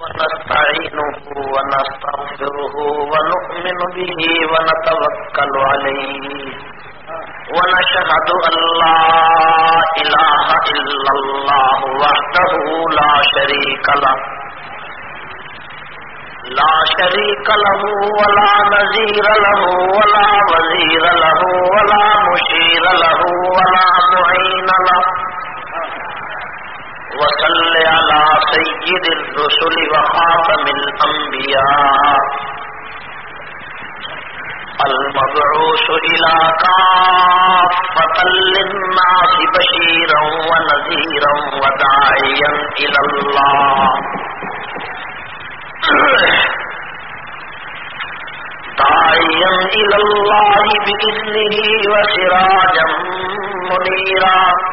ونستعينه ونستغفره ونؤمن به ونتوكل عليه ونشهد أن لا إله إلا الله وحده لا شريك له. لا شريك له ولا نذير له ولا وزير له ولا مشير له ولا معين له. وصل على سيد الرسل وخاتم الأنبياء. المبعوث إلى كافة للناس بشيرا ونذيرا وداعيا إلى الله. داعيا إلى الله بإذنه وسراجا منيرا.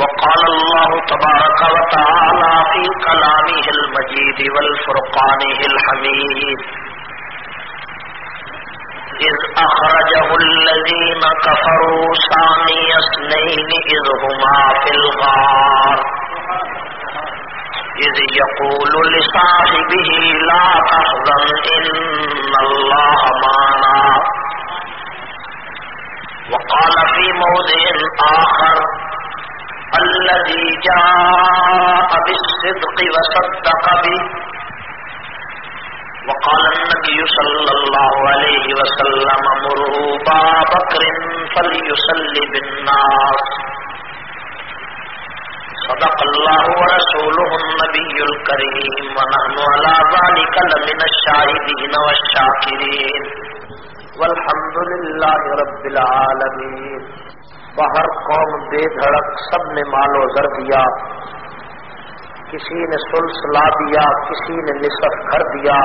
وقال الله تبارك وتعالى في كلامه المجيد والفرقانه الحميد. إذ أخرجه الذين كفروا ثاني اثنين إذ هما في الغار. إذ يقول لصاحبه لا تحزن إن الله معنا. وقال في موضع آخر الذي جاء بالصدق وصدق به. وقال النبي صلى الله عليه وسلم، مروا با بكر فليصلي بالناس. صدق الله ورسوله النبي الكريم، ونحن على ذلك لمن الشاهدين والشاكرين. والحمد لله رب العالمين. باہر قوم بے دھڑک سب نے مال و زر دیا۔ کسی نے سلس لا دیا، کسی نے نصف کر دیا۔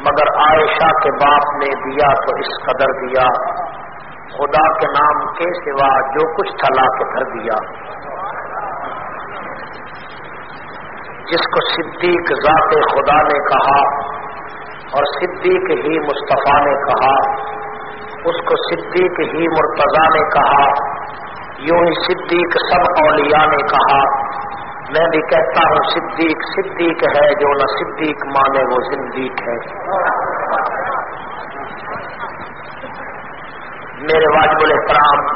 مگر عائشہ کے باپ نے دیا تو اس قدر دیا۔ خدا کے نام کے سوا جو کچھ تھا لا کے کر دیا۔ جس کو صدیق ذات خدا نے کہا اور صدیق ہی مصطفیٰ نے کہا۔ اس کو صدیق ہی مرتضی نے کہا، یوں ہی صدیق سب اولیاء نے کہا۔ میں بھی کہتا ہوں، صدیق صدیق ہے جو نہ صدیق مانے وہ زندیق ہے۔ میرے واجب الاحترام،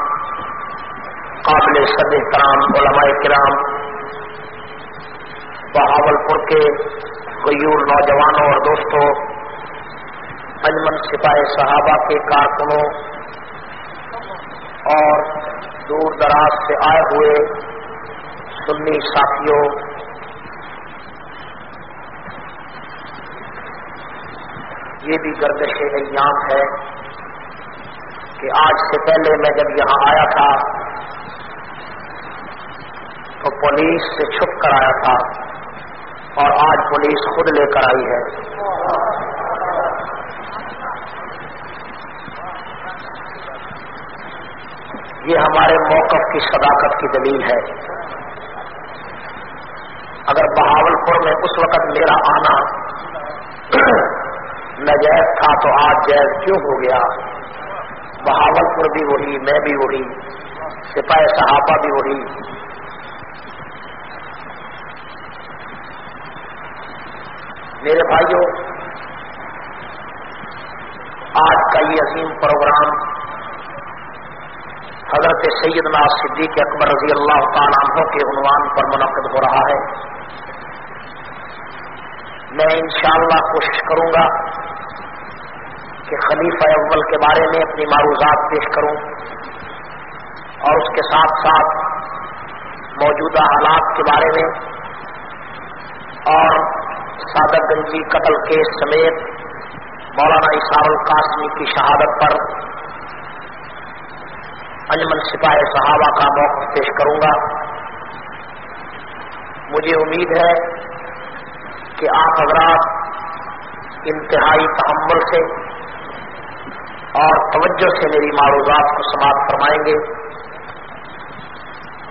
قابل صد احترام، علماء کرام بہاول پور کے غیور نوجوانوں اور دوستوں انجمن سپاہی صحابہ کے کارکنوں اور دور دراز سے آئے ہوئے سنی ساتھیوں یہ بھی گردش ایام ہے کہ آج سے پہلے میں جب یہاں آیا تھا تو پولیس سے چھپ کر آیا تھا اور آج پولیس خود لے کر آئی ہے۔ یہ ہمارے موقف کی صداقت کی دلیل ہے۔ اگر بہاول پور میں اس وقت میرا آنا نجائز تھا تو آج جائز کیوں ہو گیا؟ بہاول پور بھی وہی، میں بھی وہی، سپاہی صحابہ بھی وہی۔ میرے بھائیوں، آج کا یہ عظیم پروگرام حضرت سیدنا صدیق اکبر رضی اللہ تعالیٰ عنہ کے عنوان پر منعقد ہو رہا ہے۔ میں انشاءاللہ کوشش کروں گا کہ خلیفہ اول کے بارے میں اپنی معروضات پیش کروں اور اس کے ساتھ ساتھ موجودہ حالات کے بارے میں اور سادہ گنجی قتل کیس سمیت مولانا اشار القاسمی کی شہادت پر انجمن سپاہی صحابہ کا موقف پیش کروں گا۔ مجھے امید ہے کہ آپ حضرات انتہائی تحمل سے اور توجہ سے میری معروضات کو سماعت فرمائیں گے۔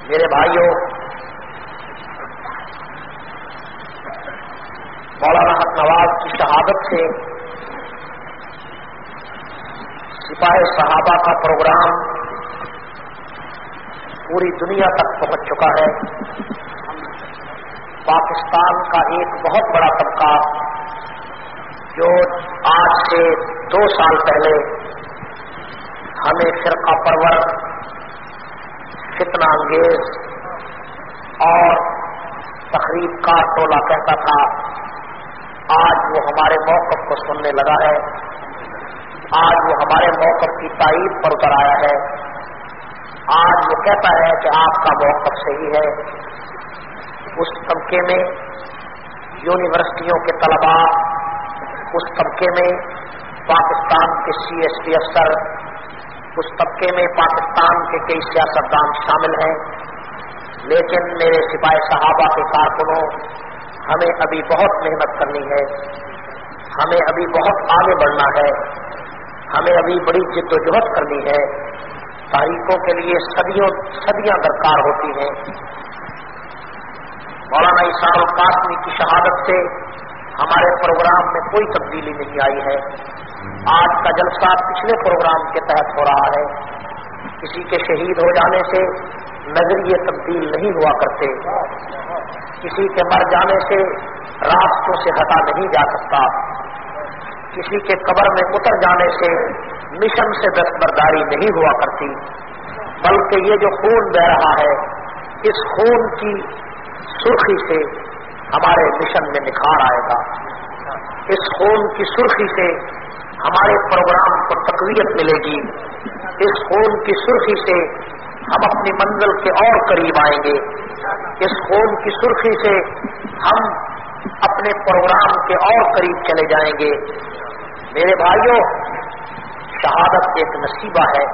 میرے بھائیوں، مولانا حق نواز کی شہادت سے سپاہی صحابہ کا پروگرام پوری دنیا تک پہنچ چکا ہے۔ پاکستان کا ایک بہت بڑا طبقہ جو آج سے دو سال پہلے ہمیں فرقہ پرور، فتنہ انگیز اور تقریب کا ٹولہ کہتا تھا، آج وہ ہمارے موقف کو سننے لگا ہے۔ آج وہ ہمارے موقف کی تائید پر اتر آیا ہے۔ آج وہ کہتا ہے کہ آپ کا موقف صحیح ہے۔ اس طبقے میں یونیورسٹیوں کے طلباء، اس طبقے میں پاکستان کے سی ایس ٹی افسر، اس طبقے میں پاکستان کے کئی سیاستدان شامل ہیں۔ لیکن میرے سپاہی صحابہ کے کارکنوں، ہمیں ابھی بہت محنت کرنی ہے۔ ہمیں ابھی بہت آگے بڑھنا ہے۔ ہمیں ابھی بڑی جد و جہد کرنی ہے۔ تاریخوں کے لیے صدیوں صدیاں درکار ہوتی ہیں۔ مولانا اشار القاسمی کی شہادت سے ہمارے پروگرام میں کوئی تبدیلی نہیں آئی ہے۔ آج کا جلسہ پچھلے پروگرام کے تحت ہو رہا ہے۔ کسی کے شہید ہو جانے سے نظریے تبدیل نہیں ہوا کرتے۔ کسی کے مر جانے سے راستوں سے ہٹا نہیں جا سکتا۔ کسی کے قبر میں اتر جانے سے مشن سے دستبرداری نہیں ہوا کرتی، بلکہ یہ جو خون بہ رہا ہے، اس خون کی سرخی سے ہمارے مشن میں نکھار آئے گا۔ اس خون کی سرخی سے ہمارے پروگرام کو تقویت ملے گی۔ اس خون کی سرخی سے ہم اپنی منزل کے اور قریب آئیں گے۔ اس خون کی سرخی سے ہم اپنے پروگرام کے اور قریب چلے جائیں گے۔ میرے بھائیوں، شہادت ایک نصیبہ ہے،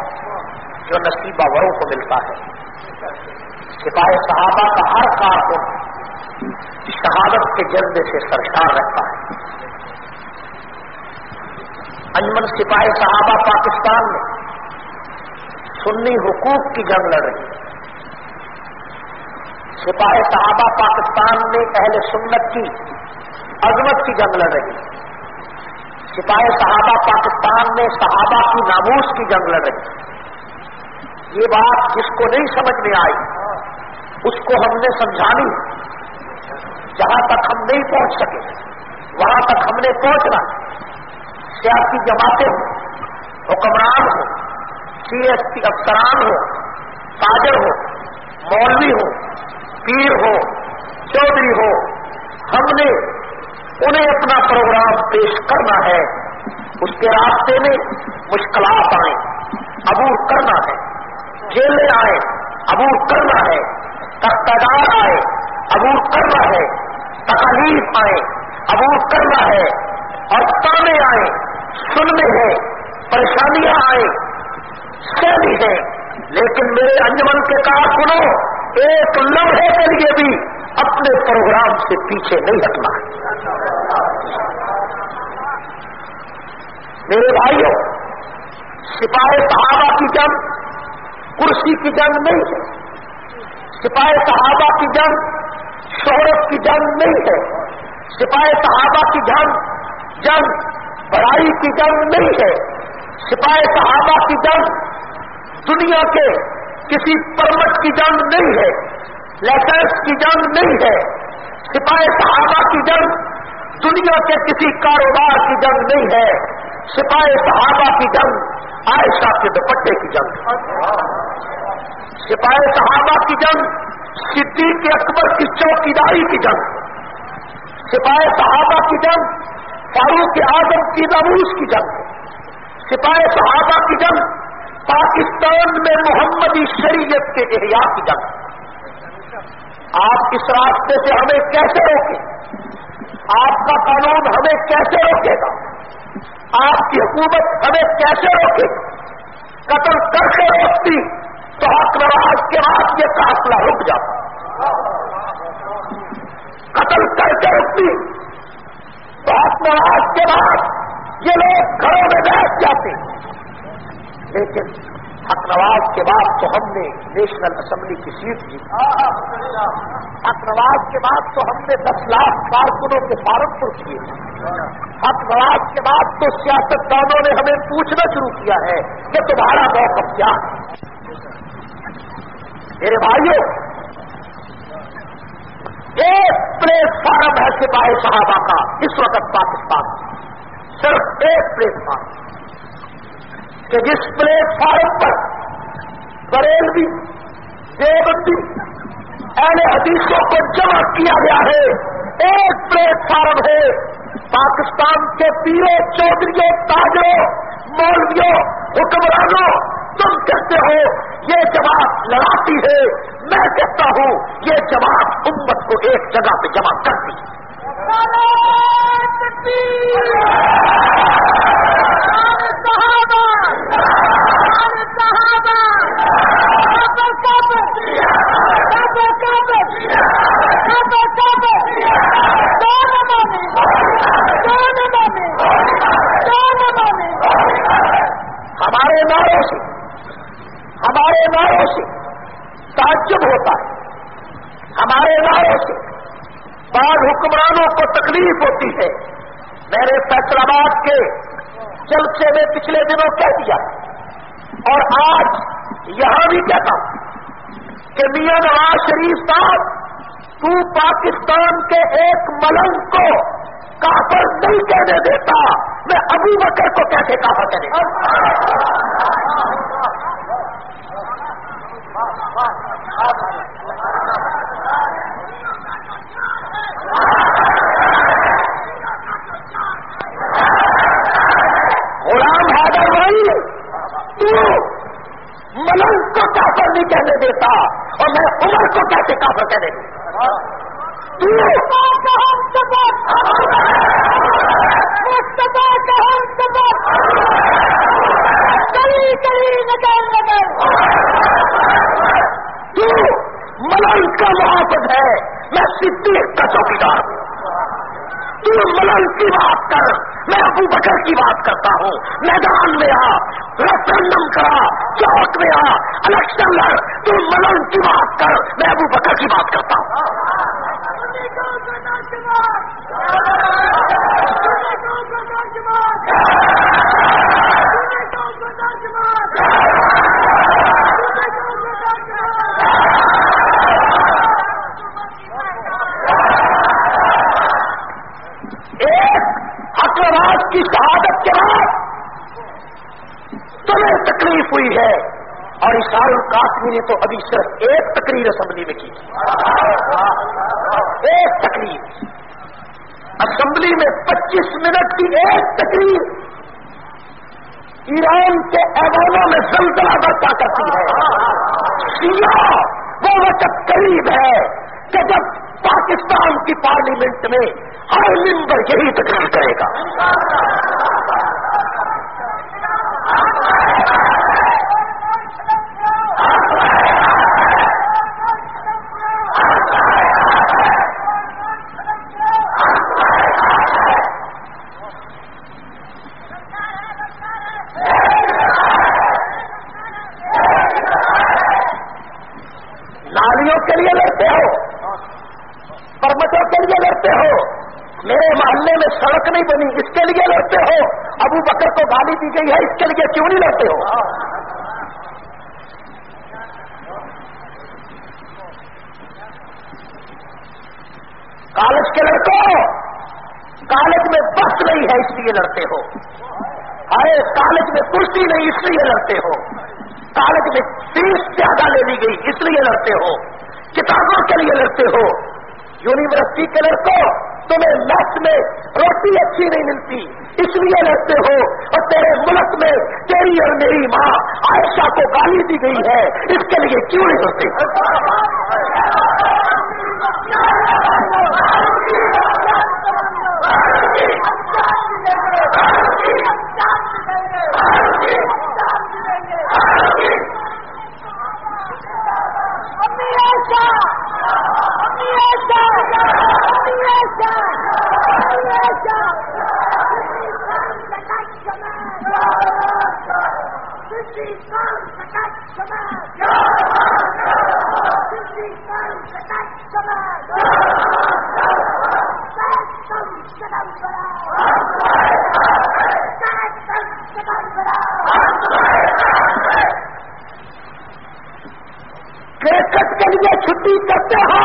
جو نصیبہ وروں کو ملتا ہے۔ سپاہی صحابہ کا ہر کارکن شہادت کے جذبے سے سرشار رہتا ہے۔ انجمن سپاہی صحابہ پاکستان میں سنی حقوق کی جنگ لڑ رہی سپاہی صحابہ پاکستان میں اہل سنت کی عظمت کی جنگ لڑ رہی سپاہی صحابہ پاکستان میں صحابہ کی ناموس کی جنگ لڑ رہی یہ بات جس کو نہیں سمجھ میں آئی، اس کو ہم نے سمجھانی جہاں تک ہم نہیں پہنچ سکے، وہاں تک ہم نے پہنچنا سیاسی جماعتیں ہوں، حکمران ہوں سی ایس پی افسران ہو تاجر ہو مولوی ہو پیر ہو چودھری ہو، ہم نے انہیں اپنا پروگرام پیش کرنا ہے۔ اس کے راستے میں مشکلات آئیں، عبور کرنا ہے۔ جیلیں آئیں، عبور کرنا ہے۔ تختار آئے عبور کرنا ہے۔ تکلیف آئے عبور کرنا ہے۔ اور تانے آئے سننے ہیں، پریشانیاں آئیں بھی ہے لیکن میرے انجمن کے کارکنوں ایک لمحے کے لیے بھی اپنے پروگرام سے پیچھے نہیں ہٹنا۔ میرے بھائیوں، سپاہی صحابہ کی جنگ کرسی کی جنگ نہیں ہے۔ سپاہی صحابہ کی جنگ شہرت کی جنگ نہیں ہے۔ سپاہی صحابہ کی جنگ جنگ بڑائی کی جنگ نہیں ہے۔ سپاہی صحابہ کی جنگ دنیا کے کسی پرمٹ کی جنگ نہیں ہے۔ لائسنس کی جنگ نہیں ہے۔ سپاہی صحابہ کی جنگ دنیا کے کسی کاروبار کی جنگ نہیں ہے۔ سپاہی صحابہ کی جنگ عائشہ کے دوپٹے کی جنگ۔ سپاہی صحابہ کی جنگ صدیق اکبر کی چوکیداری کی جنگ۔ سپاہی صحابہ کی جنگ فاروق اعظم کی نموز کی جنگ۔ سپاہی صحابہ کی جنگ پاکستان میں محمدی شریعت کے احیاء کی جنگ۔ آپ اس راستے سے ہمیں کیسے روکیں آپ کا قانون ہمیں کیسے روکے گا؟ آپ کی حکومت ہمیں کیسے روکے گا؟ قتل کر کے روکتی تو حق نواز کے بعد یہ قافلہ رک جاتا۔ قتل کر کے روکتی تو حق نواز کے بعد یہ لوگ گھروں میں بیٹھ جاتے۔ لیکن حق نواز کے بعد تو ہم نے نیشنل اسمبلی کی سیٹ دی۔ حق نواز کے بعد تو ہم نے دس لاکھ کارکنوں کے فارم پر کیے حق نواز کے بعد تو سیاست دانوں نے ہمیں پوچھنا شروع کیا ہے کہ تمہارا موقف کیا ہے۔ میرے بھائیوں، ایک پلیٹ فارم ہے سپاہی صحابہ کا، اس وقت پاکستان صرف ایک پلیٹ فارم۔ کہ جس پلیٹ فارم پر بریلوی دیوبندی اہل حدیثوں کو جمع کیا گیا ہے۔ ایک پلیٹ فارم ہے۔ پاکستان کے پیروں چودھریوں، تاجروں، مولویوں، حکمرانوں، تم کہتے ہو، یہ جماعت لڑاتی ہے۔ میں کہتا ہوں، یہ جماعت امت کو ایک جگہ پہ جمع کرتی ہے۔ ہمارے نعروں سے، ہمارے نعروں سے تعجب ہوتا ہے۔ ہمارے نعروں سے بعض حکمرانوں کو تکلیف ہوتی ہے۔ میں نے فیصلہ آباد کے جلسے میں پچھلے دنوں کہہ دیا۔ اور آج یہاں بھی کہتا ہوں کہ میاں نواز شریف صاحب، تو پاکستان کے ایک ملنگ کو کافر نہیں کہنے دیتا، میں ابو بکر کو کیسے کافر کرے غلام حیدر بھائی، تو ملنگ کو کافر نہیں کہنے دیتا اور میں عمر کو کیسے کافر کہنے دیتا۔ تو ملنگ کا محافظ ہے، میں صدیق کا چوکیدار ہوں۔ تو ملن کی بات کر، میں ابو بکر کی بات کرتا ہوں۔ میدان میں آ ریفرنڈم کرا، چوک میں آ، الیکشن لڑ تو ملن کی بات کر، میں ابو بکر کی بات کرتا ہوں ایک حکمراج کی شہادت کے بعد تمہیں تکلیف ہوئی ہے اور اشار القاسمی نے تو ابھی صرف ایک تقریر اسمبلی میں کی ایک تقریر۔ اسمبلی میں پچیس منٹ کی ایک تقریر۔ ایران کے ایوانوں میں زلزلہ برپا کرتی ہے۔ سیاہ وہ وقت قریب ہے کہ جب پاکستان کی پارلیمنٹ میں ہر ممبر یہی تقریر کرے گا نالیوں کے لیے لڑتے ہو پرمتوں کے لیے لڑتے ہو میرے محلے میں سڑک نہیں بنی اس کے لیے لڑتے ہو ابو بکر کو گالی دی گئی ہے اس کے لیے کیوں نہیں لڑتے ہو کالج کے لڑکوں کالج میں بس نہیں ہے اس لیے لڑتے ہو ارے کالج میں کرسی نہیں اس لیے لڑتے ہو کالج میں فیس زیادہ لے لی گئی اس لیے لڑتے ہو کتابوں کے لیے لڑتے ہو یونیورسٹی کے لڑکوں تمہیں میس میں روٹی اچھی نہیں ملتی اس لیے لڑتے ہو اور تیرے ملک میں تیری اور میری ماں عائشہ کو گالی دی گئی ہے اس کے لیے کیوں نہیں لڑتے کرکٹ کے لیے چھٹی کرتے ہو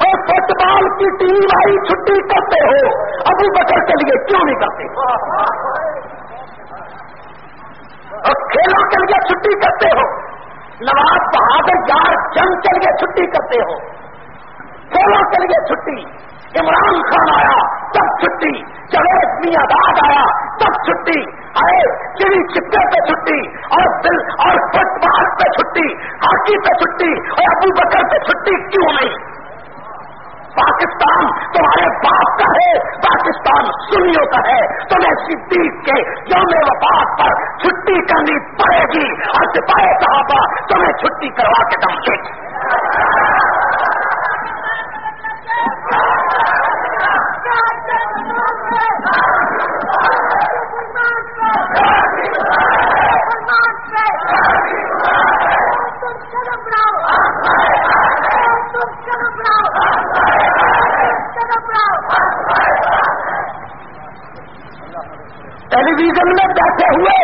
اور فٹ بال کی ٹیم آئی چھٹی کرتے ہو، ابو بکر کے لیے کیوں نہیں کرتے اور کھیلوں کے لیے چھٹی کرتے ہو۔ نواز بہادر یار جنگ کے لیے چھٹی کرتے ہو۔ کھیلوں کے لیے چھٹی۔ عمران خان آیا، تب چھٹی۔ جوید میاں داد آیا، تب چھٹی۔ آئے چڑی چکے پہ چھٹی۔ اور دل، اور فٹ بال پہ چھٹی۔ ہاکی پہ چھٹی۔ اور ابو بکر پہ چھٹی۔ کیوں نہیں؟ پاکستان کا ہے، پاکستان سنیوں کا ہے تمہیں صدیق کے یوم وفات پر چھٹی کرنی پڑے گی۔ اور سپاہی صحابہ، تمہیں چھٹی کروا کے دم دے۔ ویژن میں بیٹھے ہوئے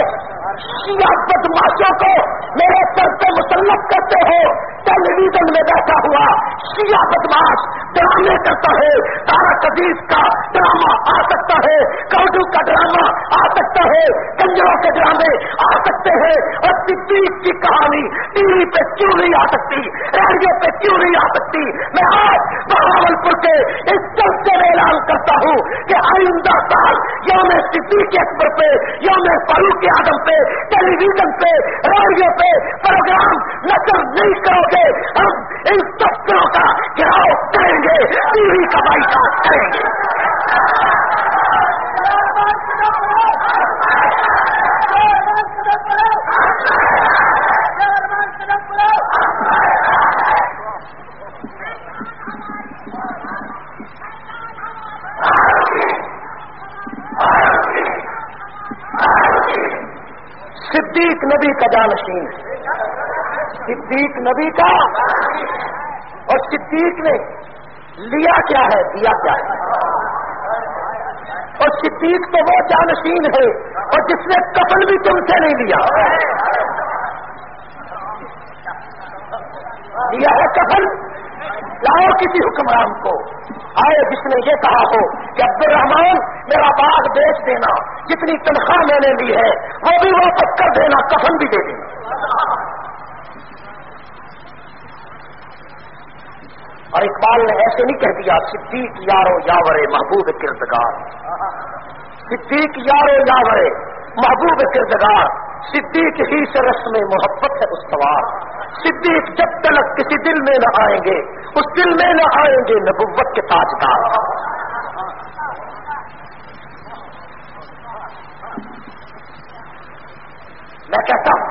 شیعہ بدماشوں کو میرے سر پہ مسلط کرتے ہو ٹیلی ویژن میں بیٹھا ہوا شیعہ بدماش ڈرامے کرتا ہے۔ تارا قدیس کا ڈرامہ آ سکتا ہے۔ کاڈو کا ڈرامہ آ سکتا ہے۔ کنجروں کے ڈرامے آ سکتے ہیں۔ اور صدیق کی کہانی ٹی وی پہ کیوں نہیں آ سکتی؟ ریڈیو پہ کیوں نہیں آ سکتی؟ میں آج بہاول پور کے اس جلسے میں اعلان کرتا ہوں کہ آئندہ سال یوم صدیق اکبر پہ، یوم فاروق اعظم پہ ٹیلی ویژن پہ، ریڈیو پہ پروگرام نظر نہیں کرو گے۔ ہم ان دفتروں کا گراؤ کریں۔ گے ٹی وی کا بائی کریں گے صدیق نبی کا جانشین صدیق نبی کا اور صدیق نے لیا کیا ہے، دیا کیا ہے۔ اور صدیق تو وہ جانشین ہے، اور جس نے کفن بھی تم سے نہیں لیا۔ دیا ہے کفن لاؤ کسی حکمران کو۔ آئے، جس نے یہ کہا ہو کہ عبد الرحمان میرا باغ بیچ دینا، جتنی تنخواہ میں نے لی ہے، وہ بھی واپس کر دینا کفن بھی دے دینا۔ اقبال نے ایسے نہیں کہہ دیا، صدیق یارو یاور محبوب کردگار۔ صدیق یارو یاور محبوب کردگار۔ صدیق ہی سے رسم محبت ہے استوار۔ صدیق جب تلک کسی دل میں نہ آئیں گے، اس دل میں نہ آئیں گے نبوت کے تاجدار میں کہتا ہوں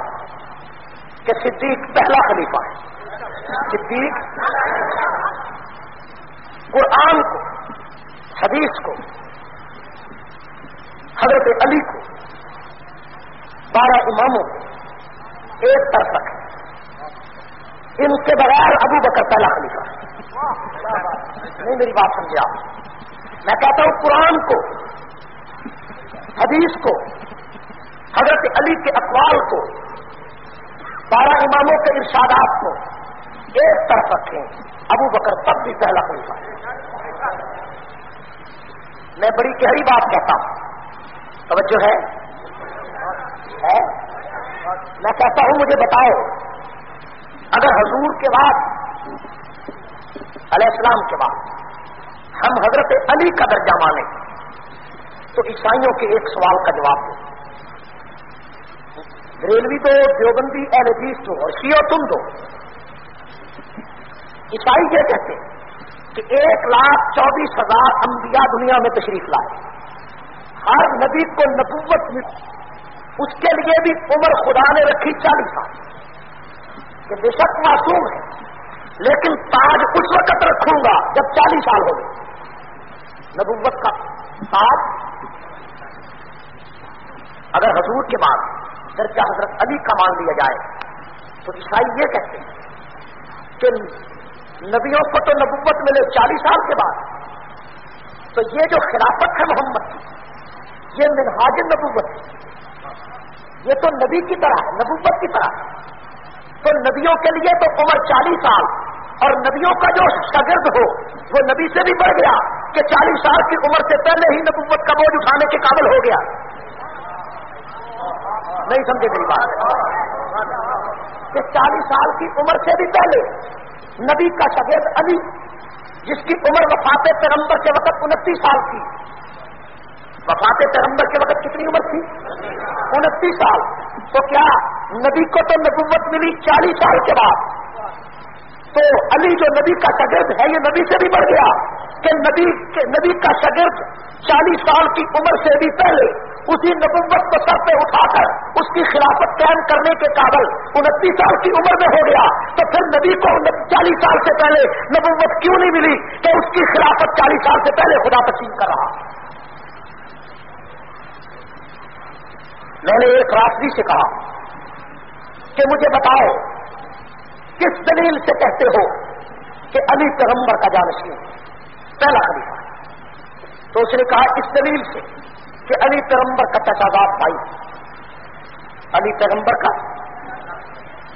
کہ صدیق پہلا خلیفہ ہے صدیق قرآن کو حدیث کو حضرت علی کو بارہ اماموں کو ایک طرف رکھے ان کے بغیر ابو بکر پہلا خلیفہ نہیں میری بات سمجھے آپ۔ میں کہتا ہوں قرآن کو، حدیث کو، حضرت علی کے اقوال کو، بارہ اماموں کے ارشادات کو ایک طرف رکھیں۔ ابو بکر تب بھی پہلا خلیفہ میں بڑی گہری بات کہتا ہوں۔ توجہ ہے؟ میں کہتا ہوں، مجھے بتاؤ، اگر حضور کے بعد، علیہ السلام کے بعد ہم حضرت علی کا درجہ مانیں۔ تو عیسائیوں کے ایک سوال کا جواب دو۔ ریلوی دو، دیوبندی اہل حدیث دو اور شیو تم دو۔ عیسائی یہ کہتے کہ ایک لاکھ چوبیس ہزار انبیاء دنیا میں تشریف لائے۔ ہر نبی کو نبوت ملی۔ اس کے لیے بھی عمر خدا نے رکھی چالیس سال۔ کہ بے شک معصوم ہے۔ لیکن تاج اس وقت رکھوں گا جب چالیس سال ہو گئے۔ نبوت کا تاج اگر حضور کے بعد درجہ حضرت علی کا مان لیا جائے، تو عیسائی یہ کہتے ہیں کہ نبیوں کو تو نبوت ملے چالیس سال کے بعد۔ تو یہ جو خلافت ہے محمد کی، یہ منہاج نبوت ہے۔ یہ تو نبی کی طرح ہے، نبوت کی طرح۔ تو نبیوں کے لیے تو عمر چالیس سال۔ اور نبیوں کا جو شاگرد ہو، وہ نبی سے بھی بڑھ گیا کہ چالیس سال کی عمر سے پہلے ہی نبوت کا بوجھ اٹھانے کے قابل ہو گیا۔ نہیں سمجھے میری بات۔ کہ چالیس سال کی عمر سے بھی پہلے نبی کا شگرد علی، جس کی عمر وفات پیغمبر کے وقت انتیس سال کی وفات پیغمبر کے وقت کتنی عمر تھی؟ انتیس سال۔ تو کیا نبی کو تو نبوت ملی چالیس سال کے بعد؟ تو علی جو نبی کا شگرد ہے، یہ نبی سے بھی بڑھ گیا کہ نبی کے نبی کا شگرد چالیس سال کی عمر سے بھی پہلے اسی نبوت کو سر پہ اٹھا کر اس کی خلافت قائم کرنے کے قابل انتیس سال کی عمر میں ہو گیا۔ تو پھر نبی کو چالیس سال سے پہلے نبوت کیوں نہیں ملی کہ اس کی خلافت چالیس سال سے پہلے خدا تسلیم کر رہا؟ میں نے ایک راستی سے کہا کہ مجھے بتاؤ کس دلیل سے کہتے ہو کہ علی پیغمبر کا جانشین پہلا خلیفہ۔ تو اس نے کہا اس دلیل سے کہ علی پیغمبر کا چچاداد بھائی۔ علی پیغمبر کا۔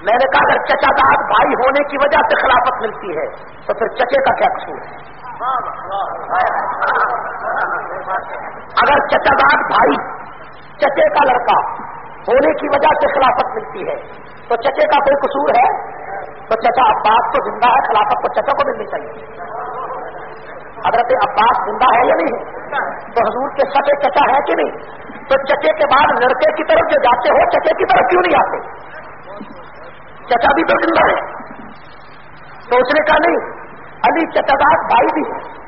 میں نے کہا اگر چچاداد بھائی ہونے کی وجہ سے خلافت ملتی ہے، تو پھر چچے کا کیا قصور ہے؟ اگر چچاداد بھائی چچے کا لڑکا ہونے کی وجہ سے خلافت ملتی ہے، تو چچے کا کوئی قصور ہے؟ تو چچا عباس تو زندہ ہے، خلافت کو چچا کو ملنی چاہیے۔ حضرت عباس زندہ ہے یا نہیں؟ تو حضور کے سچے چچا ہے کہ نہیں؟ تو چچے کے بعد لڑکے کی طرف جو جاتے ہو، چچے کی طرف کیوں نہیں آتے؟ چچا بھی تو زندہ ہے۔ تو اس نے کہا نہیں، علی چچا داد بھائی بھی ہے۔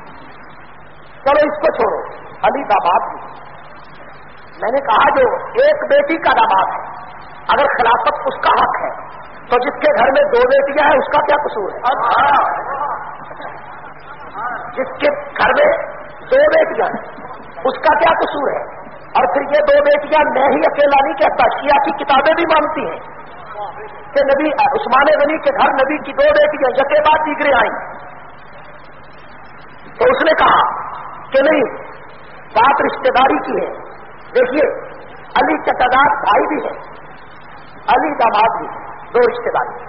چلو اس کو چھوڑو، علی داماد بھی میں نے کہا جو ایک بیٹی کا داماد ہے، اگر خلافت اس کا حق ہے تو جس کے گھر میں دو بیٹیاں ہیں اس کا کیا قصور ہے؟ جس کے گھر میں دو بیٹیاں ہیں اس کا کیا قصور ہے؟ اور پھر یہ دو بیٹیاں میں ہی اکیلا نہیں کہتا شیعہ کی کتابیں بھی مانتی ہیں۔ کہ نبی عثمان غنی کے گھر نبی کی دو بیٹیاں یقے بعد دیگرے آئیں۔ تو اس نے کہا کہ نہیں بات رشتے داری کی ہے۔ دیکھیے علی چٹادار بھائی بھی ہے علی داماد بھی ہے۔ دو رشتے داری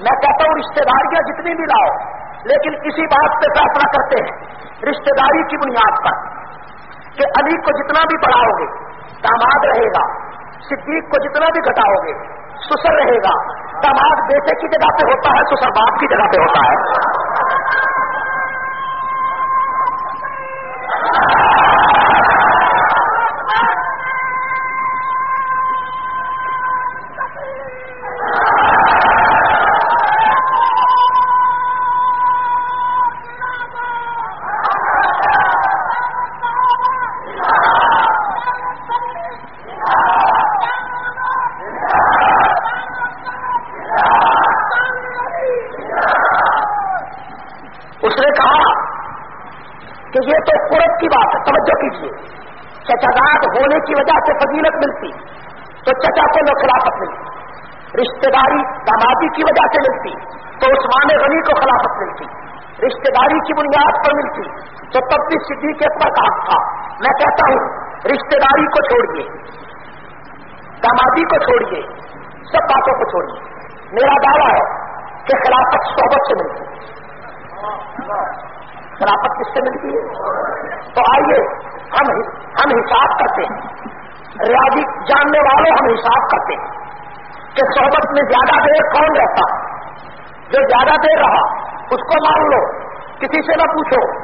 میں کہتا ہوں رشتے داریاں جتنی بھی لاؤ، لیکن کسی بات پہ فیصلہ کرتے ہیں۔ رشتے داری کی بنیاد پر کہ علی کو جتنا بھی بڑھاؤ گے، داماد رہے گا۔ صدیق کو جتنا بھی گھٹاؤ گے، سسر رہے گا۔ داماد بیٹے کی جگہ پہ ہوتا ہے، سسر باپ کی جگہ پہ ہوتا ہے کی وجہ سے فضیلت ملتی تو چچا کو نو خلافت رشتے داری دامادی کی وجہ سے ملتی، تو عثمان غنی کو خلافت ملتی رشتے داری کی بنیاد پر ملتی، تو تب بھی سدھی کے پر کا حق تھا۔ میں کہتا ہوں رشتے داری کو چھوڑیے، دامادی کو چھوڑیے، سب باتوں کو چھوڑیے۔ میرا دعویٰ ہے کہ خلافت صحبت سے ملتی۔ خلافت کس سے ملتی؟ ہے تو آئیے، ہم ہم حساب کرتے ہیں۔ ریاضی جاننے والوں ہم حساب کرتے ہیں۔ کہ صحبت میں زیادہ دیر کون رہتا؟ جو زیادہ دیر رہا، اس کو مان لو، کسی سے نہ پوچھو،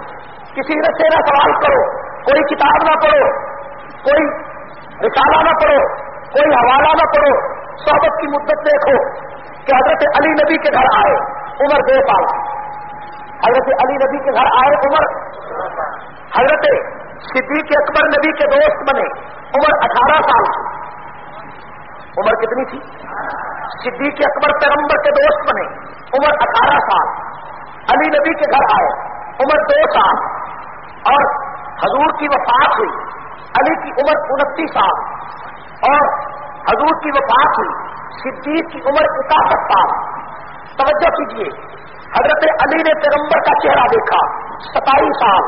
کسی سے نہ سوال کرو، کوئی کتاب نہ پڑھو، کوئی رسالہ نہ پڑھو، کوئی حوالہ نہ پڑھو، صحبت کی مدت دیکھو کہ حضرت علی نبی کے گھر آئے، عمر دو سال حضرت علی نبی کے گھر آئے، عمر۔ حضرت صدیق اکبر نبی کے دوست بنے، عمر اٹھارہ سال کی۔ عمر کتنی تھی؟ صدیق اکبر پیغمبر کے دوست بنے۔ عمر اٹھارہ سال، علی نبی کے گھر آئے۔ عمر دو سال اور حضور کی وفات ہوئی۔ علی کی عمر انتیس سال اور حضور کی وفات ہوئی۔ صدیق کی عمر اکاسٹھ سال۔ توجہ کیجیے حضرت علی نے پیغمبر کا چہرہ دیکھا۔ ستائیس سال،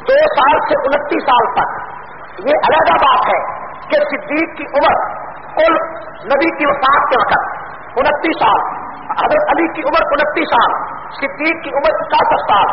دو سال سے انتیس سال تک۔ یہ علیحدہ بات ہے کہ صدیق کی عمر کل نبی کی وفات کے وقت انتیس سال، حضرت علی کی عمر انتیس سال، صدیق کی عمر اکاسٹھ سال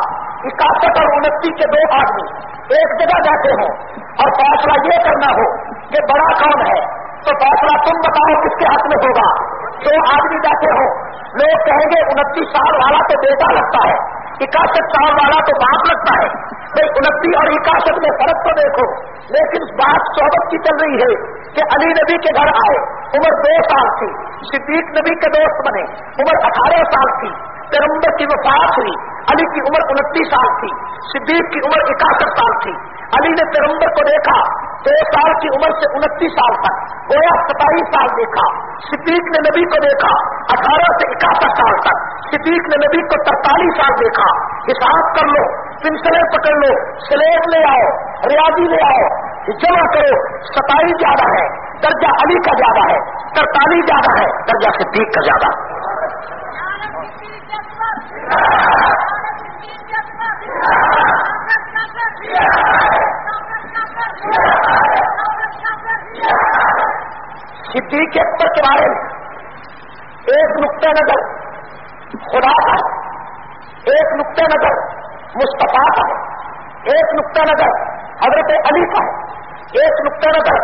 اکاسٹھ اور انتیس کے دو آدمی ایک جگہ جاتے ہوں اور فیصلہ یہ کرنا ہو کہ بڑا کون ہے۔ تو فیصلہ تم بتاؤ کس کے حق میں ہوگا۔ دو آدمی جاتے ہو لوگ کہیں گے انتیس سال والا تو بیٹا لگتا ہے۔ اکاسٹھ سال والا تو باپ لگتا ہے۔ بھائی انتی اور اکاسٹھ میں فرق تو دیکھو۔ لیکن بات صحبت کی چل رہی ہے کہ علی نبی کے گھر آئے۔ عمر دو سال تھی۔ صدیق نبی کے دوست بنے۔ عمر اٹھارہ سال تھی۔ پیغمبر کی وفات ہوئی، علی کی عمر انتیس سال تھی، صدیق کی عمر اکاسٹھ سال تھی۔ علی نے پیغمبر کو دیکھا، دو سال کی عمر سے انتیس سال تک، گویا ستائیس سال دیکھا۔ صدیق نے نبی کو دیکھا، اٹھارہ سے اکاسٹھ سال تک۔ صدیق نے نبی کو ترتالیس سال دیکھا۔ حساب کر لو پنسلیں پکڑ لو سلیٹ لے آؤ، ریاضی لے آؤ، جمع کرو، ستائیس زیادہ ہے، درجہ علی کا زیادہ ہے، ترتالیس زیادہ ہے، درجہ صدیق کا زیادہ۔ صدیق اکبر کے بارے میں ایک نقطۂ نظر خدا کا ایک نقطۂ نظر مصطفیٰ کا ہے، ایک نقطۂ نظر حضرت علی کا ہے، ایک نقطۂ نظر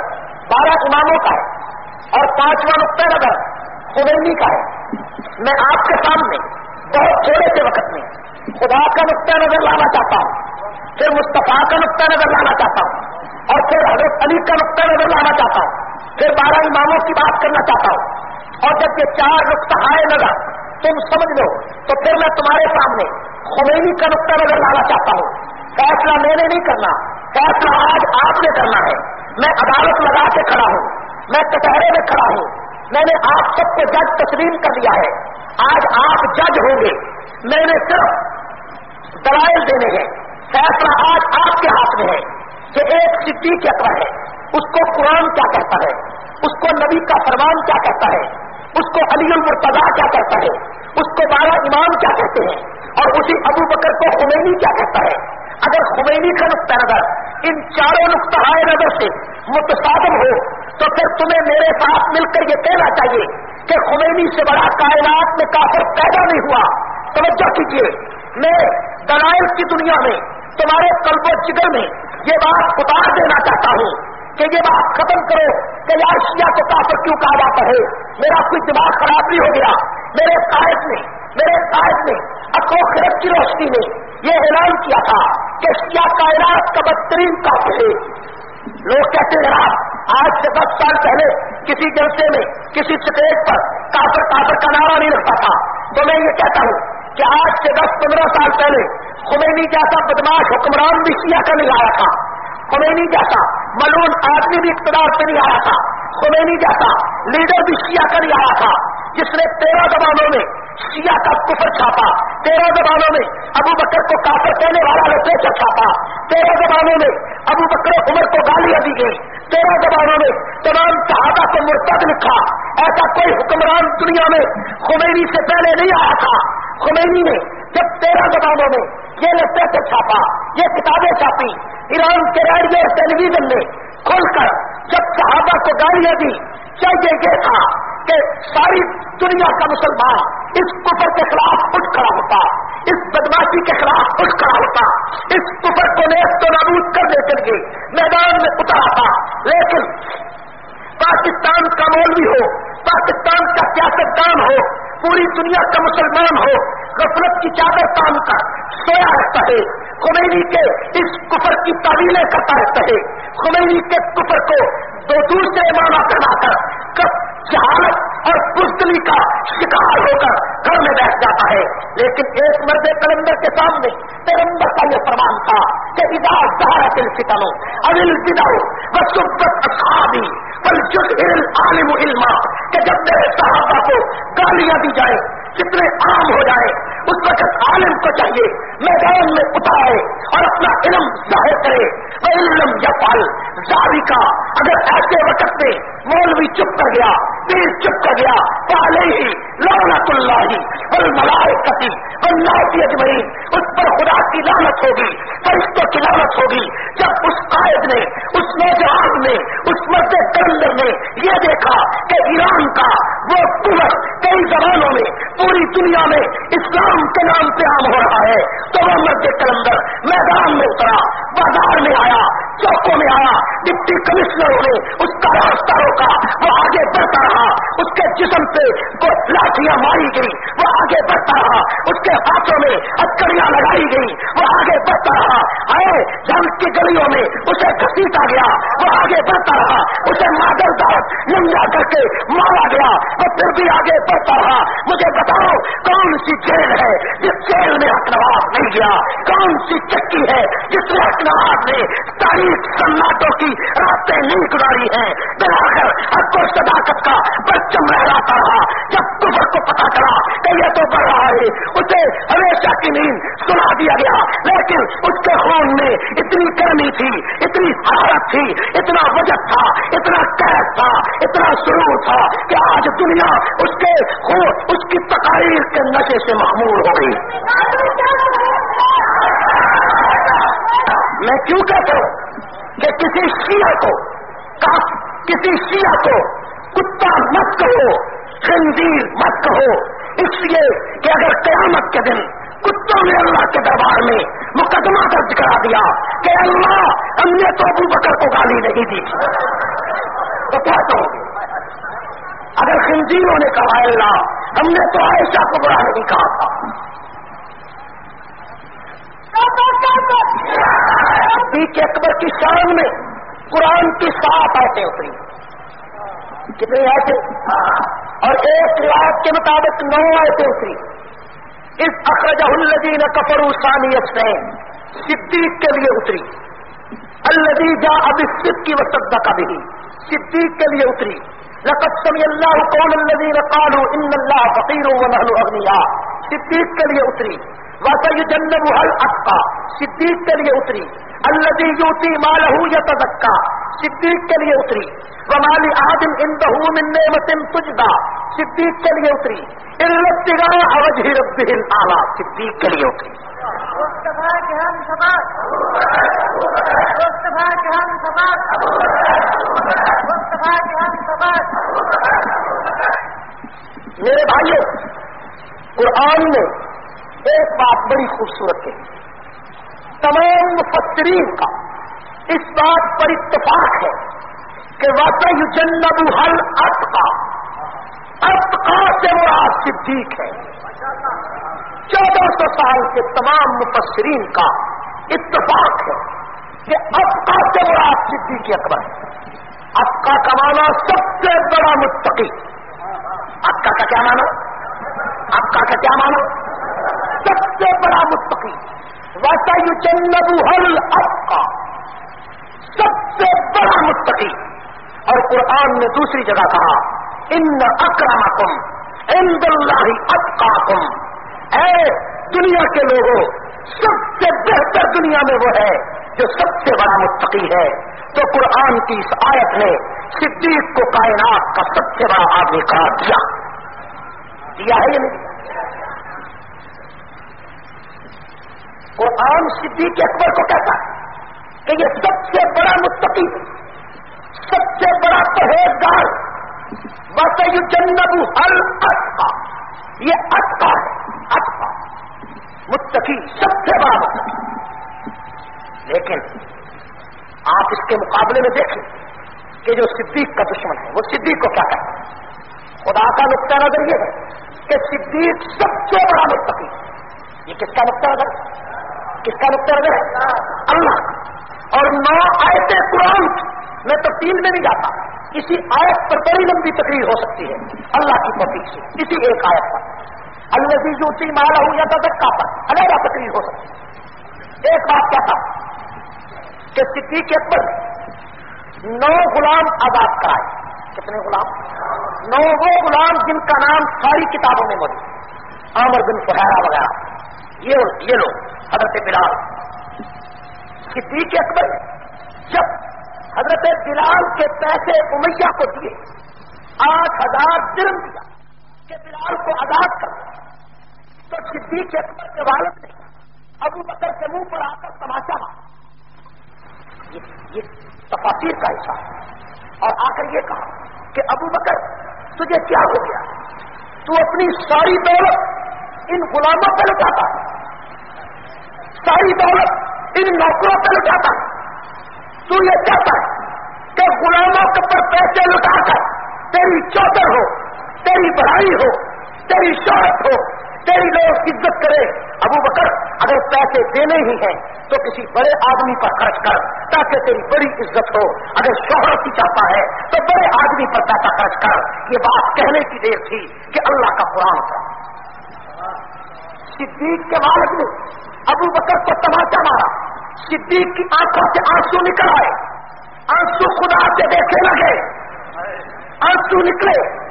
بارہ اماموں کا ہے اور پانچواں نقطۂ نظر خمینی کا ہے۔ میں آپ کے سامنے بہت تھوڑے سے وقت میں۔ خدا کا نقطۂ نظر لانا چاہتا ہوں، پھر مصطفیٰ کا نقطۂ نظر لانا چاہتا ہوں، اور پھر حضرت علی کا نقطۂ نظر لانا چاہتا ہوں، پھر بارہ اماموں کی بات کرنا چاہتا ہوں۔ اور جب یہ چار نقطہ آئے نظر، تم سمجھ لو، تو پھر میں تمہارے سامنے خمینی کا نقطہ نظر لانا چاہتا ہوں۔ فیصلہ میں نے نہیں کرنا، فیصلہ آج آپ نے کرنا ہے۔ میں عدالت لگا کے کھڑا ہوں، میں کٹہرے میں کھڑا ہوں۔ میں نے آپ سب کو جج تسلیم کر دیا ہے۔ آج آپ جج ہوں گے۔ میں نے صرف دلائل دینے ہیں۔ فیصلہ آج آپ کے ہاتھ میں ہے کہ ایک سٹی کے اثر ہے۔ اس کو قرآن کیا کہتا ہے؟ اس کو نبی کا فرمان کیا کہتا ہے؟ اس کو علی المرتضا کیا کہتا ہے؟ اس کو بارہ امام کیا کہتے ہیں؟ اور اسی ابو بکر کو خمینی کیا کہتا ہے؟ اگر خمینی کا نقطۂ نظر ان چاروں نقطۂ نظر سے متصادم ہو، تو پھر تمہیں میرے ساتھ مل کر یہ کہنا چاہیے کہ خمینی سے بڑا کائنات میں کافر پیدا نہیں ہوا۔ توجہ کیجیے میں دلائل کی دنیا میں، تمہارے قلب و جگر میں یہ بات اتار دینا چاہتا ہوں کہ یہ بات ختم کرو کہ یار شیعہ کو کافر کیوں کہا جاتا ہے؟ میرا کوئی دماغ خراب نہیں ہو گیا۔ میرے قائد نے، میرے قائد نے خرد کی روشنی نے یہ اعلان کیا تھا کہ شیعہ کائنات کا بدترین کافر ہے۔ لوگ کہتے ہیں، آج سے دس سال پہلے کسی جلسے میں، کسی اسٹیج پر کافر کافر کا نعرہ نہیں رکھتا تھا. تو میں یہ کہتا ہوں کہ آج سے دس پندرہ سال پہلے خمینی جیسا بدماش حکمران بھی شیعہ کا نہیں آیا تھا۔ خمینی جیسا ملون آدمی بھی اقتدار سے نہیں آیا تھا۔ خمینی جیسا لیڈر بھی شیعہ کا نہیں آیا تھا۔ جس نے تیرہ زبانوں میں شیعہ کا کفر چھاپا، تیرہ زبانوں میں ابو بکر کو کافر کہنے والا لٹریچر چھاپا۔ تیرہ زبانوں میں ابو بکر عمر کو گالیاں دی گئی تیرہ زبانوں میں تمام صحابہ کو مرتد لکھا۔ ایسا کوئی حکمران دنیا میں خمینی سے پہلے نہیں آیا تھا۔ خمینی نے جب تیرہ زبانوں میں یہ لٹریچر چھاپا، یہ کتابیں چھاپی۔ ایران کے ریڈیو اور ٹیلی ویژن نے کھول کر جب صحابہ کو گالیاں دی چاہیے یہ تھا کہ ساری دنیا کا مسلمان اس کفر کے خلاف اٹھ کھڑا ہوتا، اس بدماشی کے خلاف اٹھ کھڑا ہوتا، اس کفر کو نیست و نابود کرنے کے لیے میدان میں اترا تھا لیکن پاکستان کا مولوی ہو، پاکستان کا سیاست دان ہو پوری دنیا کا مسلمان ہو، غفلت کی چادر تان سویا رہتا ہے۔ خمینی کے اس کفر کی تعویلیں کرتا رہتا ہے۔ خمینی کے کفر کو دو دوسرے مانا کرنا کر جہالت اور بزدلی کا شکار ہو کر گھر میں بیٹھ جاتا ہے۔ لیکن ایک مرد کلندر کے سامنے پیغمبر کا یہ فرمان تھا کہ ادا دہارا دل فتنو انل بداؤ بسبت اصحابی بل جس عالم علما کہ جب میرے صحابہ کو گالیاں دی جائے کتنے عام ہو جائے، اس وقت عالم کو چاہیے، میدان میں اتارے اور اپنا علم ظاہر کرے۔ وہ علم یا پل زاری کا اگر ایسے وقت میں مولوی چپ کر گیا، پیر چپ کر گیا۔ پہلے ہی لانت اللہ اور ملائکت ملائکتی اور اجمعین۔ اس پر خدا کی لانت ہوگی، فرشتوں کی لانت ہوگی۔ جب اس قائد نے، اس نوجوان نے، اس مرد کلندر نے یہ دیکھا کہ ایران کا وہ قوت کئی زبانوں میں، پوری دنیا میں اسلام کے نام پہ عام ہو رہا ہے۔ تو وہ مرد کلندر میدان میں اترا، بازار میں آیا۔ چوکوں میں آیا ڈپٹی کمشنروں نے اس کا راستہ روکا۔ وہ آگے بڑھتا رہا۔ اس کے جسم سے لاٹیاں ماری گئی۔ وہ آگے بڑھتا رہا۔ اس کے ہاتھوں میں اکڑیاں لگائی گئی۔ وہ آگے بڑھتا رہا۔ آئے، جنگ کی گلیوں میں اسے گھسیٹا گیا۔ وہ آگے بڑھتا رہا۔ اسے مادر دار ننگا کر کے مارا گیا۔ وہ پھر بھی آگے بڑھتا رہا۔ مجھے بتاؤ، کون سی جیل ہے جس جیل میں اخنواس نہیں گیا؟ کون سی چکی ہے جس میں اخنواس نے تاریخ سناٹوں کی راستے نہیں گزاری ہے بلا کر اب کو صداقت کا پرچم لہراتا رہا جب کفر کو پتا چلا کہ یہ تو بڑھ رہا ہے، اسے ہمیشہ کی نیند سنا دیا گیا۔ لیکن اس کے خون میں اتنی گرمی تھی، اتنی حالت تھی، اتنا وجہ تھا، اتنا قید تھا، اتنا سرور تھا کہ آج دنیا اس کے خون، اس کی تقاریر کے نشے سے معمول ہو گئی۔ میں کیوں کہتا ہوں؟ کہ کسی شیعہ کو کسی شیعہ کو کتا مت کہو، خنزیر مت کہو۔ اس لیے کہ اگر قیامت کے دن کتوں نے اللہ کے دربار میں مقدمہ درج کرا دیا کہ اللہ ہم نے تو ابو بکر کو گالی نہیں دی، تو کیا کہو گے؟ اگر خنزیروں نے کہا، اللہ ہم نے تو عائشہ کو برا نہیں کہا تھا۔ کے اکبر کی شان میں قرآن کی سات آتے اتری۔ کتنی آتے اور ایک لاکھ کے مطابق نو آتے اتری۔ اس اخرجہ الدین کفر ثانیت سے صدیق کے لیے اتری۔ الدی جا اب سب کی وسط کا بھی صدیق کے لیے اتری۔ لقد سمی اللہ کون الدین قالوا ان اللہ فقیر و نحن اغنیاء صدیق کے لیے اتری۔ وسا جنب حل اقا صدیق کے لیے اتری۔ الدی یوتی مالہ یا تدکا صدیق کے لیے اتری۔ ومالی آدم ان من نعمت سجدہ صدیق کے لیے اتری۔ ارتگا اوجہ رب اعلیٰ صدیق کے لیے اتری۔ میرے بھائیوں قرآن میں ایک بات بڑی خوبصورت ہے۔ تمام مفسرین کا اس بات پر اتفاق ہے کہ واقع جنب حل اتقا اتقا سے مراد صدیق ہے۔ چودہ سو سال کے تمام مفسرین کا اتفاق ہے کہ اتقا سے مراد صدیق اکبر ہے۔ اتقا کا مانا سب سے بڑا متقی۔ اتقا کا کیا مانا اتقا کا کیا مانا سے بڑا متقی ویسا یو جنب حل اتقا سب سے بڑا متقی اور قرآن نے دوسری جگہ کہا ان اکرمکم عند اللہ اتقاکم اے دنیا کے لوگوں، سب سے بہتر دنیا میں وہ ہے جو سب سے بڑا متقی ہے. تو قرآن کی اس آیت نے صدیق کو کائنات کا سب سے بڑا آدمی قرار دیا. دیا ہے یا نہیں؟ قرآن صدیق اکبر کو کہتا ہے کہ یہ سب سے بڑا مستقی سب سے بڑا پرہیزگار بس یہ جنب ہر اٹکا یہ اٹکا ہے اٹکا متقی سب سے بڑا مستقی لیکن آپ اس کے مقابلے میں دیکھیں کہ جو صدیق کا دشمن ہے، وہ صدیق کو کیا کہتا ہے؟ خدا کا نقطۂ نظر یہ ہے کہ صدیق سب سے بڑا مستقی یہ کس کا نقطۂ نظر کس کا نقطۂ نظر ہے؟ اللہ. اور نو آیتیں قرآن میں تفصیل میں نہیں جاتا. کسی آیت پر بڑی لمبی تقریر ہو سکتی ہے. اللہ کی توفیق سے. کسی ایک آیت پر. اللہ جو چی مارا ہوں یا تدکا پر. علیحدہ تقریر ہو سکتی ہے. ایک بات کیا تھا؟ کہ صدیق کے اکبر نو غلام آزاد کرائے. کتنے غلام؟ نو وہ غلام جن کا نام ساری کتابوں میں موجود عامر بن فہرا وغیرہ. یہ لوگ حضرت بلال۔ صدیق اکبر جب حضرت بلال کے پیسے امیہ کو دیے، آٹھ ہزار درم دیا کہ بلال کو آزاد کر تو صدیق اکبر کے والد نے ابو بکر کے منہ پر آ کر تماشا یہ تفاصیر کا حصہ ہے۔ اور آ کر یہ کہا کہ ابو بکر، تجھے کیا ہو گیا؟ تو اپنی ساری دولت ان غلاموں پہ لٹاتا ہے۔ ساری دولت ان نوکروں پہ لٹاتا ہے۔ تو یہ چاہتا ہے کہ غلاموں کے پر پیسے لٹا کر تیری چوتر ہو، تیری بڑھائی ہو، تیری شہرت ہو، تیری لوگ عزت کرے۔ ابو بکر، اگر پیسے دینے ہی ہیں تو کسی بڑے آدمی پر خرچ کر تاکہ تیری بڑی عزت ہو۔ اگر شہرت ہی چاہتا ہے تو بڑے آدمی پر پیسہ خرچ کر۔ یہ بات کہنے کی دیر تھی کہ اللہ کا قرآن تھا۔ صدیق کے والد نے ابو بکر کو تماچا مارا۔ صدیق کی آنکھوں سے آنسو نکل آئے۔ آنسو خدا سے دیکھنے لگے۔ آنسو نکلے۔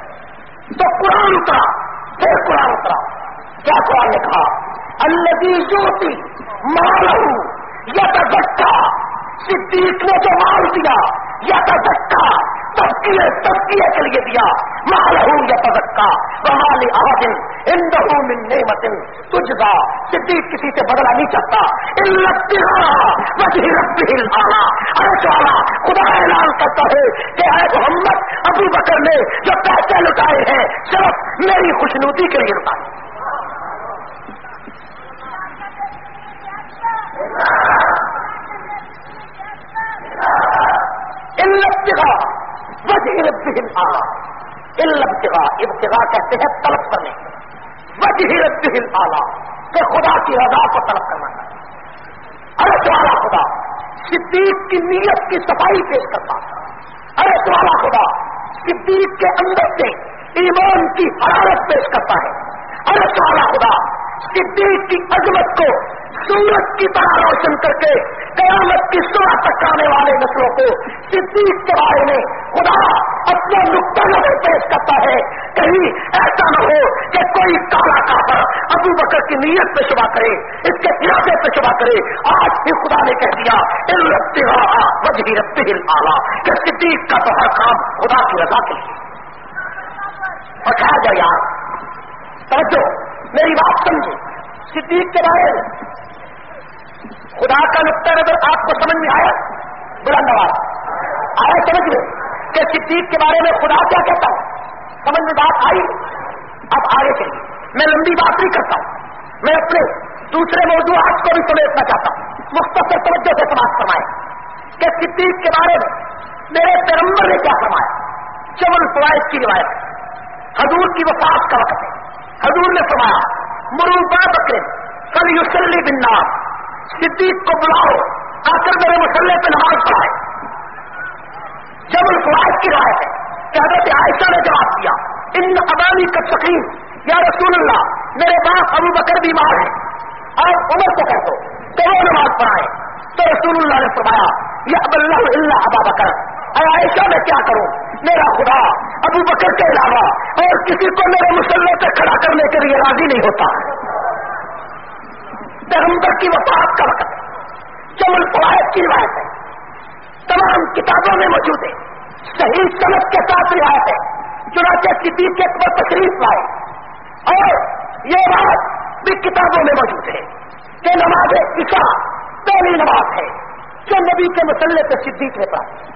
تو قرآن اترا۔ پھر قرآن اترا۔ کیا قرآن نے کہا؟ اللہ جوتی مال یا تو گٹا صدیق نے جو مال دیا یا تو گٹا تفکیے تفکیے کے لیے دیا۔ مال ہوں یا تذکا بحال آدم من نعمت تجزا صدیق کسی سے بدلا نہیں چاہتا وجہ رب آنا ارے خدا اعلان کرتا ہے کہ اے محمد، ابو بکر نے جو پیسے لٹائے ہیں، صرف میری خوشنودی کے لیے لٹائے۔ وجہ رب آنا البتغا کہتے ہیں طلب کرنے۔ وجہ رب آلہ کہ خدا کی رضا کو طلب کرنا چاہیے ارے تمہارا خدا، صدیق کی نیت کی صفائی پیش کرتا ارے تمہارا خدا، صدیق کے اندر سے ایمان کی حرارت پیش کرتا ہے۔ ارے تمہارا خدا، صدیق کی عظمت کو سورج کی طرح روشن کر کے قیامت کی سورج تک آنے والے نسلوں کو صدیق کے بارے میں خدا اپنے نقطہ نظر پیش کرتا ہے۔ کہیں ایسا نہ ہو کہ کوئی کالا کافر ابو بکر کی نیت پہ شبہ کرے، اس کے ارادے پہ شبہ کرے۔ آج بھی خدا نے کہہ دیا وجہ ربی آلہ کہ صدیق کا تو ہر کام خدا کی رضا کے لیے۔ اور جائے یار۔ توجہ، میری بات سمجھے صدیق کے بارے میں۔ خدا کا نقطۂ نظر آپ کو سمجھ میں آیا؟ بلند آواز۔ آیا سمجھ لیں کہ صدیق کے بارے میں خدا کیا کہتا ہوں سمجھ میں بات آئی؟ اب آگے چلیے۔ میں لمبی بات نہیں کرتا ہوں۔ میں اپنے دوسرے موضوعات کو بھی سمیٹنا چاہتا ہوں۔ مختصر توجہ سے سماج فرمائے کہ صدیق کے بارے میں میرے پیغمبر نے کیا فرمایا؟ چمن فوائد کی روایت۔ حضور کی وفات کا وقت ہے۔ حضور نے فرمایا مروبا بکرے کل یوسلی بننا صدیق کو بلاؤ، آ کر میرے مسلح پہ نماز پڑھائے۔ جب الفوائد کی رائے ہے۔ حضرت عائشہ نے جواب دیا، ان ابانی کا سکین یا رسول اللہ، میرے باپ ابو بکر بیمار ہے اور عمر کو کہہ دو، تو وہ نماز پڑھائے۔ تو رسول اللہ نے فرمایا یہ اب اللہ اللہ ابا بکر۔ اور عائشہ، میں کیا کروں؟ میرا خدا ابو بکر کے علاوہ اور کسی کو میرے مسلح پہ کھڑا کرنے کے لیے راضی نہیں ہوتا۔ پیغمبر کی وفات کا وقت ہے۔ فوائد کی روایت ہے۔ تمام کتابوں میں موجود ہے۔ صحیح صنعت کے ساتھ روایت ہے، چنانچہ کسی کے پر تشریف لائے۔ اور یہ بات بھی کتابوں میں موجود ہے کہ نماز عشاء، پہلی نماز ہے جو نبی کے مسلح پہ صدیق نے پڑھا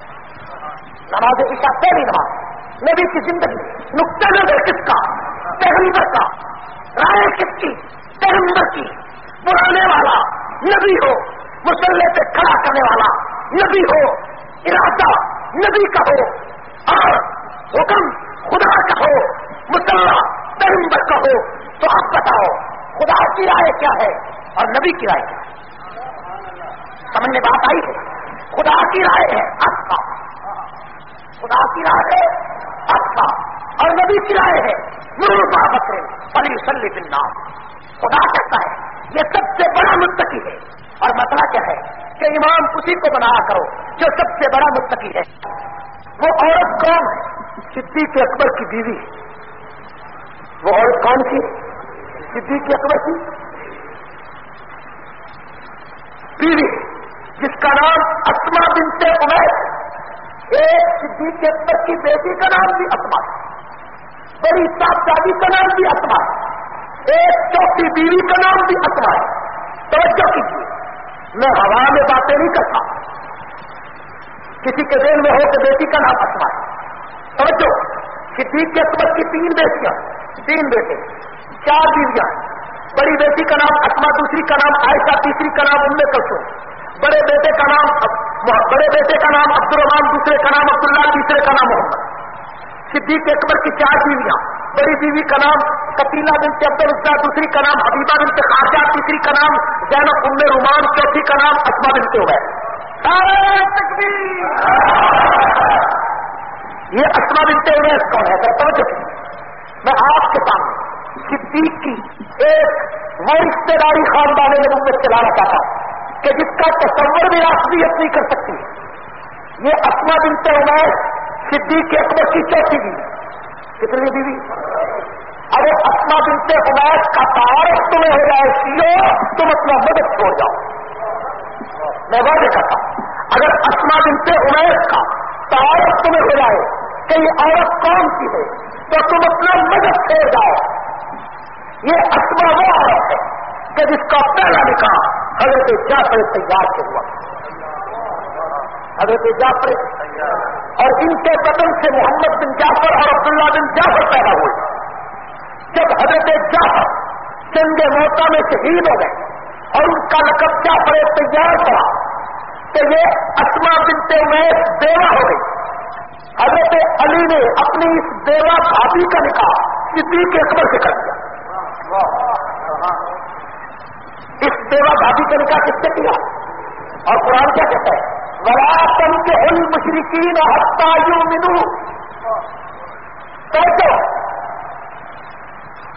نماز عشاء، پہلی نماز۔ نبی کی زندگی نقطۂ نظر کس کا؟ پیغمبر کا۔ رائے کس کی؟ پیغمبر کی۔ بلانے والا نبی ہو، مسلح پہ کھڑا کرنے والا نبی ہو۔ ارادہ نبی کا ہو اور حکم خدا کا ہو مسلح پیغمبر کا ہو تو آپ بتاؤ، خدا کی رائے کیا ہے اور نبی کی رائے کیا ہے؟ سمجھ میں بات آئی؟ ہے خدا کی رائے ہے اچھا خدا کی رائے ہے اچھا اور نبی کی رائے ہے مربا بکرے علی وسلی بن نام خدا کہتا ہے، یہ سب سے بڑا متقی ہے۔ اور مسئلہ کیا ہے کہ امام اسی کو بنایا کرو جو سب سے بڑا متقی ہے۔ وہ عورت کون ہے؟ صدیق اکبر کی بیوی وہ عورت کون تھی صدیق اکبر کی بیوی جس کا نام اسما بنتے عمیر ایک صدیق اکبر کی بیٹی کا نام بھی اسما بڑی صاحب شادی کا نام بھی اسما ایک چوتھی بیوی کا نام بھی اسما ہے۔ توجہ کیجیے میں ہوا میں باتیں نہیں کرتا۔ کسی کے دین میں ہو کہ بیٹی کا نام اسما ہے۔ توجہ۔ صدیق کے اکبر کی تین بیٹیاں، تین بیٹے، چار بیویاں۔ بڑی بیٹی کا نام اسما دوسری کا نام عائشہ، تیسری کا نام ام کلثوم۔ بڑے بیٹے کا نام بڑے بیٹے کا نام عبد الرحمان دوسرے کا نام عبداللہ، تیسرے کا نام محمد۔ صدیق اکبر کی چار بیویاں، بڑی بیوی کا نام کپیلا بن سے عبد الرزا دوسری کا نام حبیبہ بن سے خارجہ، تیسری کا نام زینب ام رومان، چوتھی کا نام اسما بن سے ہوئے یہ اسما بن سے ہوئے کون ہے؟ سر میں آپ کے سامنے صدیق کی ایک وہ رشتے داری خاندان نبوت چلانا چاہتا ہوں کہ جس کا تصور بھی راسمیت نہیں کر سکتی یہ اسما بنتے عمیر صدیق کے اکبر کی چوتھی بیوی۔ کتنی بیوی؟ اگر اسما بنتے عمیر کا تعارف تمہیں ہو جائے، سیو، تم اپنا مدد چھوڑ جاؤ۔ میں واضح کرتا ہوں، اگر اسما بنتے عمیر کا تعارف تمہیں ہو جائے کہ یہ عورت کون سی ہے، تو تم اپنا مدد چھوڑ جاؤ۔ یہ اسما وہ عورت ہے کہ جس کا پہلا نکاح حضرت جعفر تیار سے ہوا۔ حضرت جعفر اور ان کے قدم سے محمد بن جعفر اور عبداللہ بن جعفر پیدا ہوئے۔ جب حضرت جعفر چند موتا میں شہید ہو گئے اور ان کا لقب جعفر تیار پڑا تو یہ اسما بنتے ہوئے بیوہ ہو گئی حضرت علی نے اپنی اس بیوہ بھابھی کا نکاح صدیق کے اکبر سے کر دیا۔ اس بیوہ بھابھی کا نکاح کس سے کیا؟ اور قرآن کیا کہتا ہے؟ ولا تم کے ان مشرقین ہفتایوں منو کہتے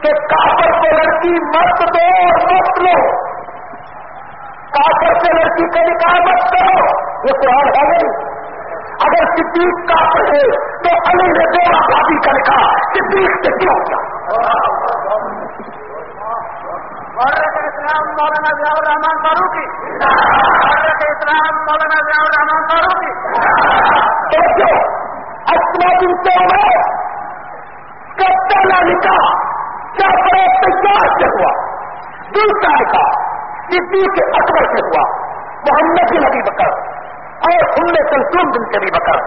کہ کافر سے لڑکی مرد دو اور مت لو۔ کافر سے لڑکی کا نکاح مت کرو۔ یہ قرآن ہے نہیں۔ اگر صدیق کافر ہے تو علی نے بیوہ بھابھی کا نکاح، صدیق سے کیوں کیا اسلام مولانا ضیاء الرحمان فاروقی۔ حضرت اسلام مولانا ضیاء الرحمان فاروقی۔ اسما دن سے ہوئے کب پہلا نکاح کیا بڑے تیار سے ہوا۔ دوسرا نکاح صدی کے اکبر سے ہوا۔ محمد بن نبی بکر اور ان میں کلسوم بن نبی بکر۔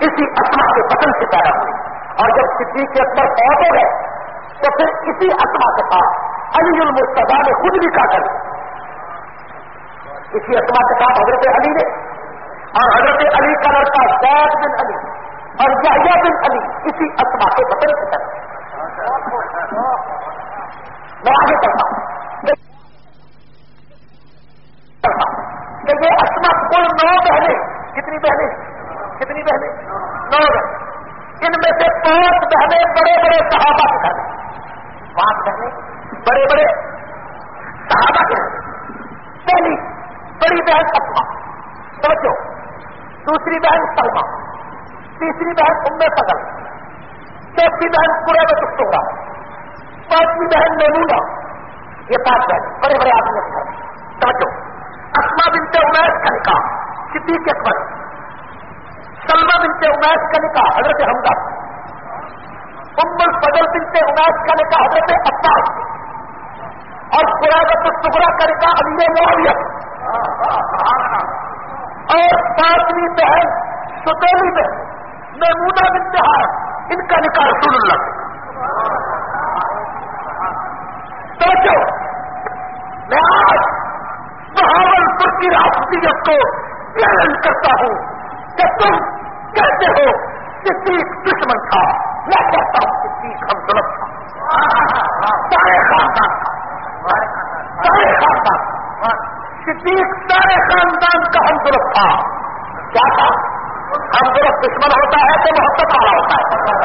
اسی اسما کے پسند سے پیدا ہوئی۔ اور جب صدیق کے اکبر پہنچ ہو گئے، تو پھر اسی اسما کے پاس علی المرتضا نے خود بھی کہا کر اسی اسما کے ساتھ حضرت علی نے۔ اور حضرت علی کا لڑکا سید بن علی اور یحییٰ بن علی اسی اسما کے بطن سے کر میں آگے کرتا ہوں۔ کہ یہ اسما کل نو بہنیں۔ کتنی بہنیں؟ کتنی بہنیں؟ نو بہنیں۔ ان میں سے پانچ بہنیں بڑے بڑے صحابہ کے گھر۔ پانچ بہنیں۔ بڑے بڑے صحابہ کے پہلی بڑی بہن اسما سمجھو دوسری بہن سلما تیسری بہن ام پگل چوتھی بہن پورے میں کچھ ہوگا پانچویں بہن میمونا یہ پانچ بہن بڑے بڑے آدمی کے گھر سمجھو اسما بنتے امیش کا نکاح، صدیق اکبر سلما بنتے امیش کا نکاح، حضرت حمدہ ام الفضل بنتے امیش کا نکاح، حضرت عباس اور قرآن سگرا کر کا امیر معاویت اور پانچویں بہن ستولی بہن محمودہ انتہار ان کا نکاح رسول اللہ۔ سوچو میں آج بہاول پور کی راستیت کو چیلنج کرتا ہوں کہ تم کہتے ہو صدیق دشمن تھا، میں کہتا ہوں صدیق ہم غلط تھا۔ سارے خاندان تھا سارے خاندان صدیق سارے خاندان کا ہمدرست تھا۔ کیا تھا؟ ہمدرست دشمن ہوتا ہے تو محبت والا ہوتا ہے۔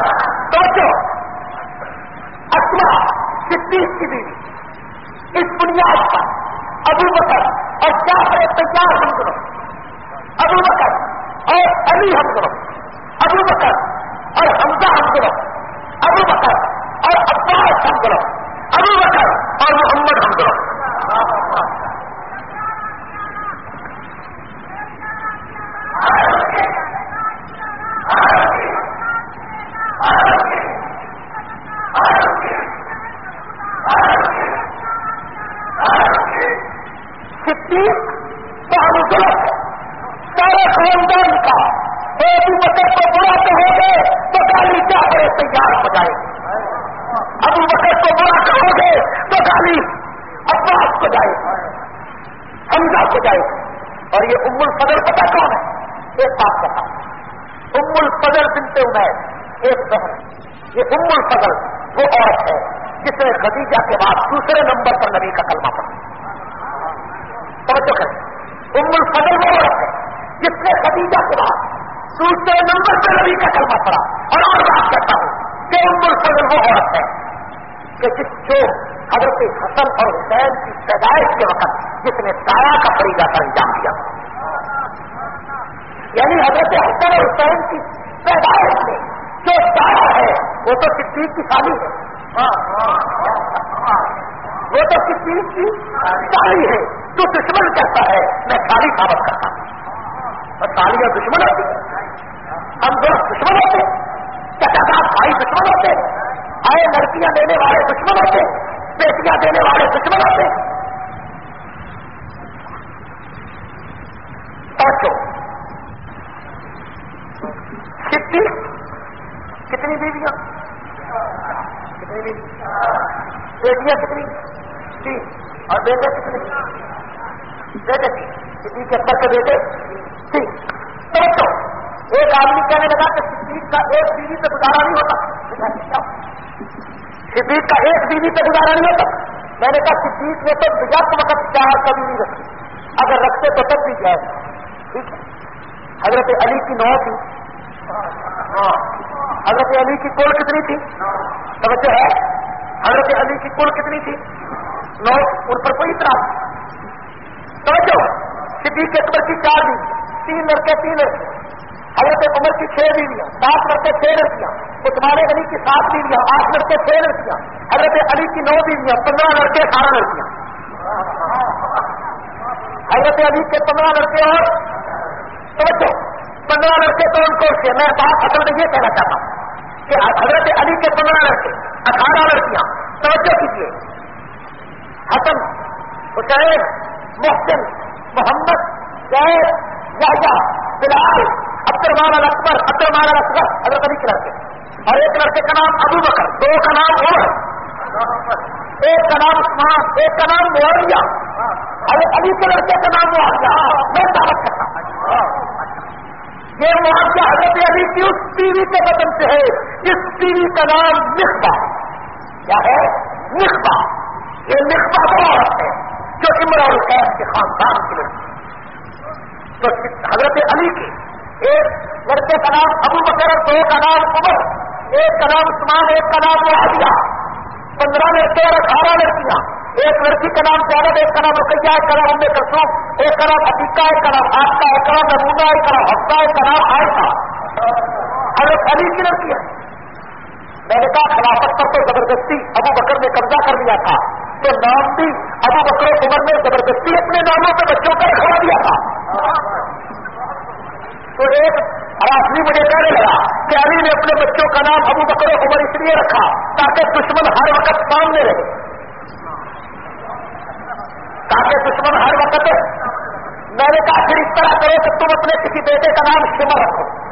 صدیق کا ایک بیوی سے گزارا نہیں ہوتا۔ صدیق کا ایک بیوی سے گزارا نہیں ہوتا۔ میں نے کہا، صدیق نے تو بجت وقت چار کبھی نہیں رکھی۔ اگر رکھتے تو تب بھی جائے ٹھیک ہے۔ حضرت علی کی نو تھی۔ ہاں۔ حضرت علی کی کول کتنی تھی؟ توجہ ہے۔ حضرت علی کی کول کتنی تھی؟ نو۔ ان پر کوئی اطراف توجہ۔ صدیق اکبر کی چار بیوی۔ تین لڑکے تین لڑکے۔ حضرت عمر کی چھ بیویاں سات لڑکے چھ لڑکیاں عثمان علی کی سات بیویاں آٹھ لڑکے چھ لڑکیاں حضرت علی کی نو بیویاں پندرہ لڑکے، اٹھارہ لڑکیاں حضرت علی کے پندرہ لڑکے اور توجہ، پندرہ لڑکے تو ان کو میں بات اصل میں یہ کہنا چاہتا ہوں کہ حضرت علی کے پندرہ لڑکے، اٹھارہ لڑکیاں، توجہ کیجیے حسن، حسین، محسن، محمد، زید، یحییٰ، بلال عبد الرحمان اکبر عبد الرحمان اکبر، حضرت علی کے لڑکے اور ایک لڑکے کا نام ابو بکر، دو کا نام عمر، ایک کا نام عثمان، ایک کا نام معاویہ۔ حضرت علی کے لڑکے کا نام معاویہ۔ میں دعوت کرتا ہوں۔ یہ معاویہ حضرت علی کی اس بیوی کے بدن سے ہے۔ اس بیوی کا نام نخبا کیا ہے؟ نخبا یہ نخبا وہ عورت ہے جو عمران القید کے خاندان کی لڑکی۔ تو حضرت علی کی ایک لڑکے کا نام ابو بکر دو کا نام عمر ایک کا نام عثمان ایک کا نام معاویہ پندرہ لڑکے اور اٹھارہ لڑکیاں ایک لڑکی کا نام جانب ایک کا نام رقیہ ایک کا نام امبے کرسوم ایک کا نام عتیقہ ایک کا نام آسکا ایک کا نام نمونہ ایک کا نام ہفتہ ایک کا نام آئسا حضرت علی کی لڑکی ہے میں نے کہا خلافت پر تو زبردستی ابو بکر نے قبضہ کر لیا تھا تو نام بھی ابو بکر عمر نے زبردستی اپنے ناموں پہ بچوں کا رکھوا دیا تھا تو ایک آدمی مجھے کہنے لگا کہ علی نے اپنے بچوں کا نام ابو بکر عمر اس لیے رکھا تاکہ دشمن ہر وقت سامنے رہے۔ تاکہ دشمن ہر وقت میں نے کہا پھر اس طرح کرو کہ تم اپنے کسی بیٹے کا نام شمر رکھو۔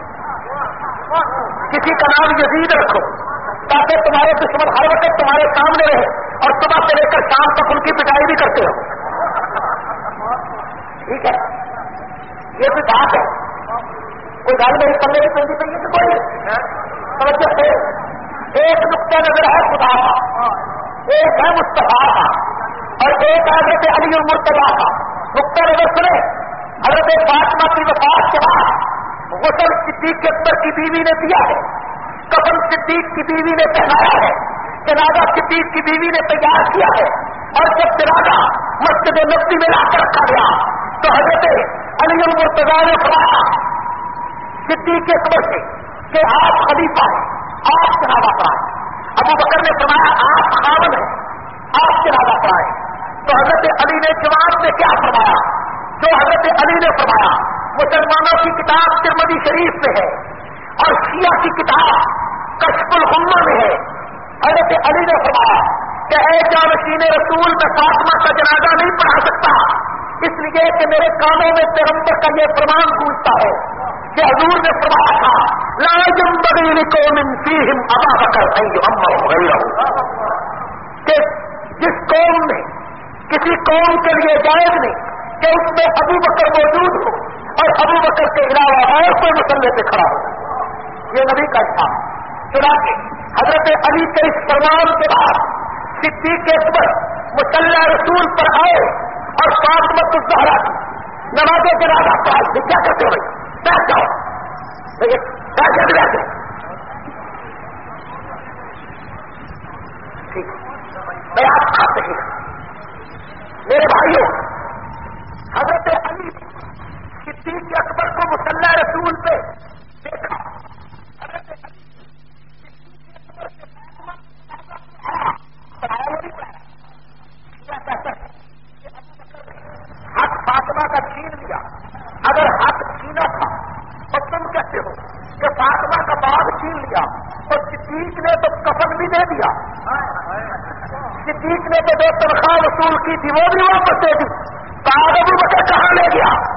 کسی کا نام یزید رکھو۔ تاکہ تمہارے دشمن ہر وقت تمہارے سامنے رہے اور صبح سے لے کر شام تک ان کی پٹائی بھی کرتے ہو۔ ٹھیک ہے۔ یہ بھی بات ہے۔ کوئی گاڑی میری پڑنے کی پہنچی چاہیے کہ کوئی. توجہ سے. ایک نقطۂ نظر ہے خدا کا. ایک ہے مستفا کا. اور ایک حضرت علی المرتبا کا. نقطۂ نظر سنے حضرت فاطمہ کی وفات کے بعد غسل صدیق کے اکبر کی بیوی نے دیا ہے؟ کفن صدیق کی بیوی نے پہنایا ہے؟ جنازہ صدیق کی بیوی نے تیار کیا ہے؟ اور جب جنازہ مسجد نبی میں لا کر رکھا گیا، تو حضرت علی المرتبا نے فرمایا صدیق کے اکبر سے کہ آپ خلیفہ ہیں، آپ جنازہ پڑھائے ابو بکر نے فرمایا، آپ خاون ہیں، آپ جنازہ پڑھائے تو حضرت علی نے جواب میں کیا فرمایا؟ جو حضرت علی نے فرمایا، مسلمانوں کی کتاب ترمدی شریف میں ہے اور شیعہ کی کتاب کشف الحمہ میں ہے۔ حضرت علی نے فرمایا کہ اے جانشین رسول، میں فاطمہ کا جنازہ نہیں پڑھا سکتا۔ اس لیے کہ میرے کانوں میں پیغمبر کا یہ فرمان گونجتا ہے کہ حضور نے فرمایا تھا لاجم بغیر کو منفیم ابا بکر اما کہ جس قوم میں، کسی قوم کے لیے جائز نہیں کہ اس میں ابو بکر موجود ہو اور ابو بکر کے علاوہ اور کوئی مسئلے پہ کھڑا ہو۔ یہ نبی کا تھا چنانچہ، حضرت علی کے اس فرمان کے بعد صدیق اکبر مسلح رسول پر آئے اور فاطمت الزہرا کی نماز جنازہ پڑھائی۔ تھی کیا کرتے ہوئے بیٹھ جاؤ بیٹھے بیٹھے۔ ٹھیک۔ میں آپ آپ نہیں۔ میرے بھائیوں، حضرت علی صدیق اکبر کو مسلح رسول پہ دیکھا۔ حضرت ہاتھ فاطمہ کا چھین ہاتھ تھا۔ تو تم کہتے ہو کہ فاطمہ کا باغ چھین لیا تو صدیق نے تو کفن بھی دے دیا۔ صدیق نے تو جو تنخواہ وصول کی تھی، وہ بھی واپس دے دی۔ باغ ابو بکر کہاں لے گیا؟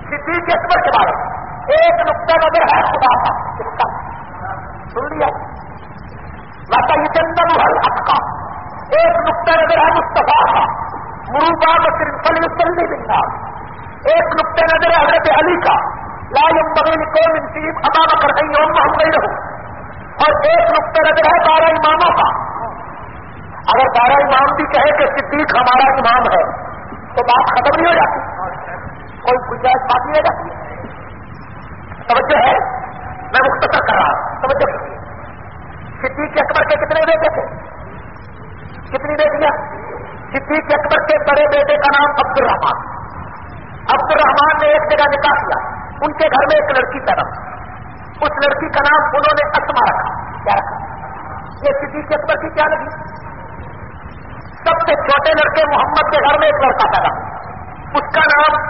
صدیق اکبر کے بارے ایک نقطہ نظر ہے خدا کا، اس کا۔ سن لیا۔ ماتا یہ چندن ہر حق کا ایک نقطہ نظر ہے مستفا کا۔ مروبا صرف فلی سلی دنگا ایک نقطہ نظر ہے حضرت علی کا۔ لالم بغیر کو منصیب ادا کر رہی ہوں ہم نہیں اور ایک نقطہ نظر ہے بارہ اماموں کا۔ اگر بارہ امام بھی کہے کہ صدیق ہمارا امام ہے، تو بات ختم نہیں ہو جاتی۔ کوئی گنجائش بات نہیں ہو جاتی۔ توجہ ہے؟ میں مختصر کر رہا ہوں۔ توجہ صدیق اکبر کے کتنے بیٹے تھے؟ کتنی بیٹیاں؟ صدیق اکبر کے بڑے بیٹے کا نام عبد الرحمان ایک جگہ نکاح کیا؟ ان کے گھر میں ایک لڑکی پیدا اس لڑکی کا نام انہوں نے اسما رکھا۔ کیا رکھا؟ یہ صدیق اکبر کی کیا لگی؟ سب سے چھوٹے لڑکے محمد کے گھر میں ایک لڑکا پیدا اس کا نام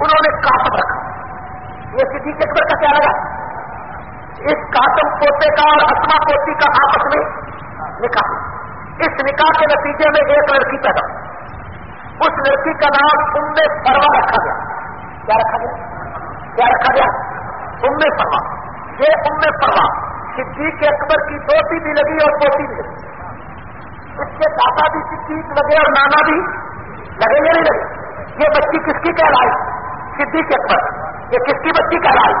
انہوں نے کاسم رکھا۔ یہ صدیق اکبر کا کیا لگا؟ اس کاسم پوتے کا اور اسما پوتی کا آپس میں نکاح اس نکاح کے نتیجے میں ایک لڑکی پیدا اس لڑکی کا نام ام فروا رکھا گیا۔ کیا رکھا گیا؟ کیا رکھا گیا؟ ام فروا یہ ام فروا صدیق اکبر کی دوتی بھی لگی اور پوتی بھی لگی۔ اس کے دادا بھی صدیق لگے اور نانا بھی لگے یا نہیں لگے؟ یہ بچی کس کی کہلائی؟ صدیق اکبر۔ یہ کس کی بچی کہلائی؟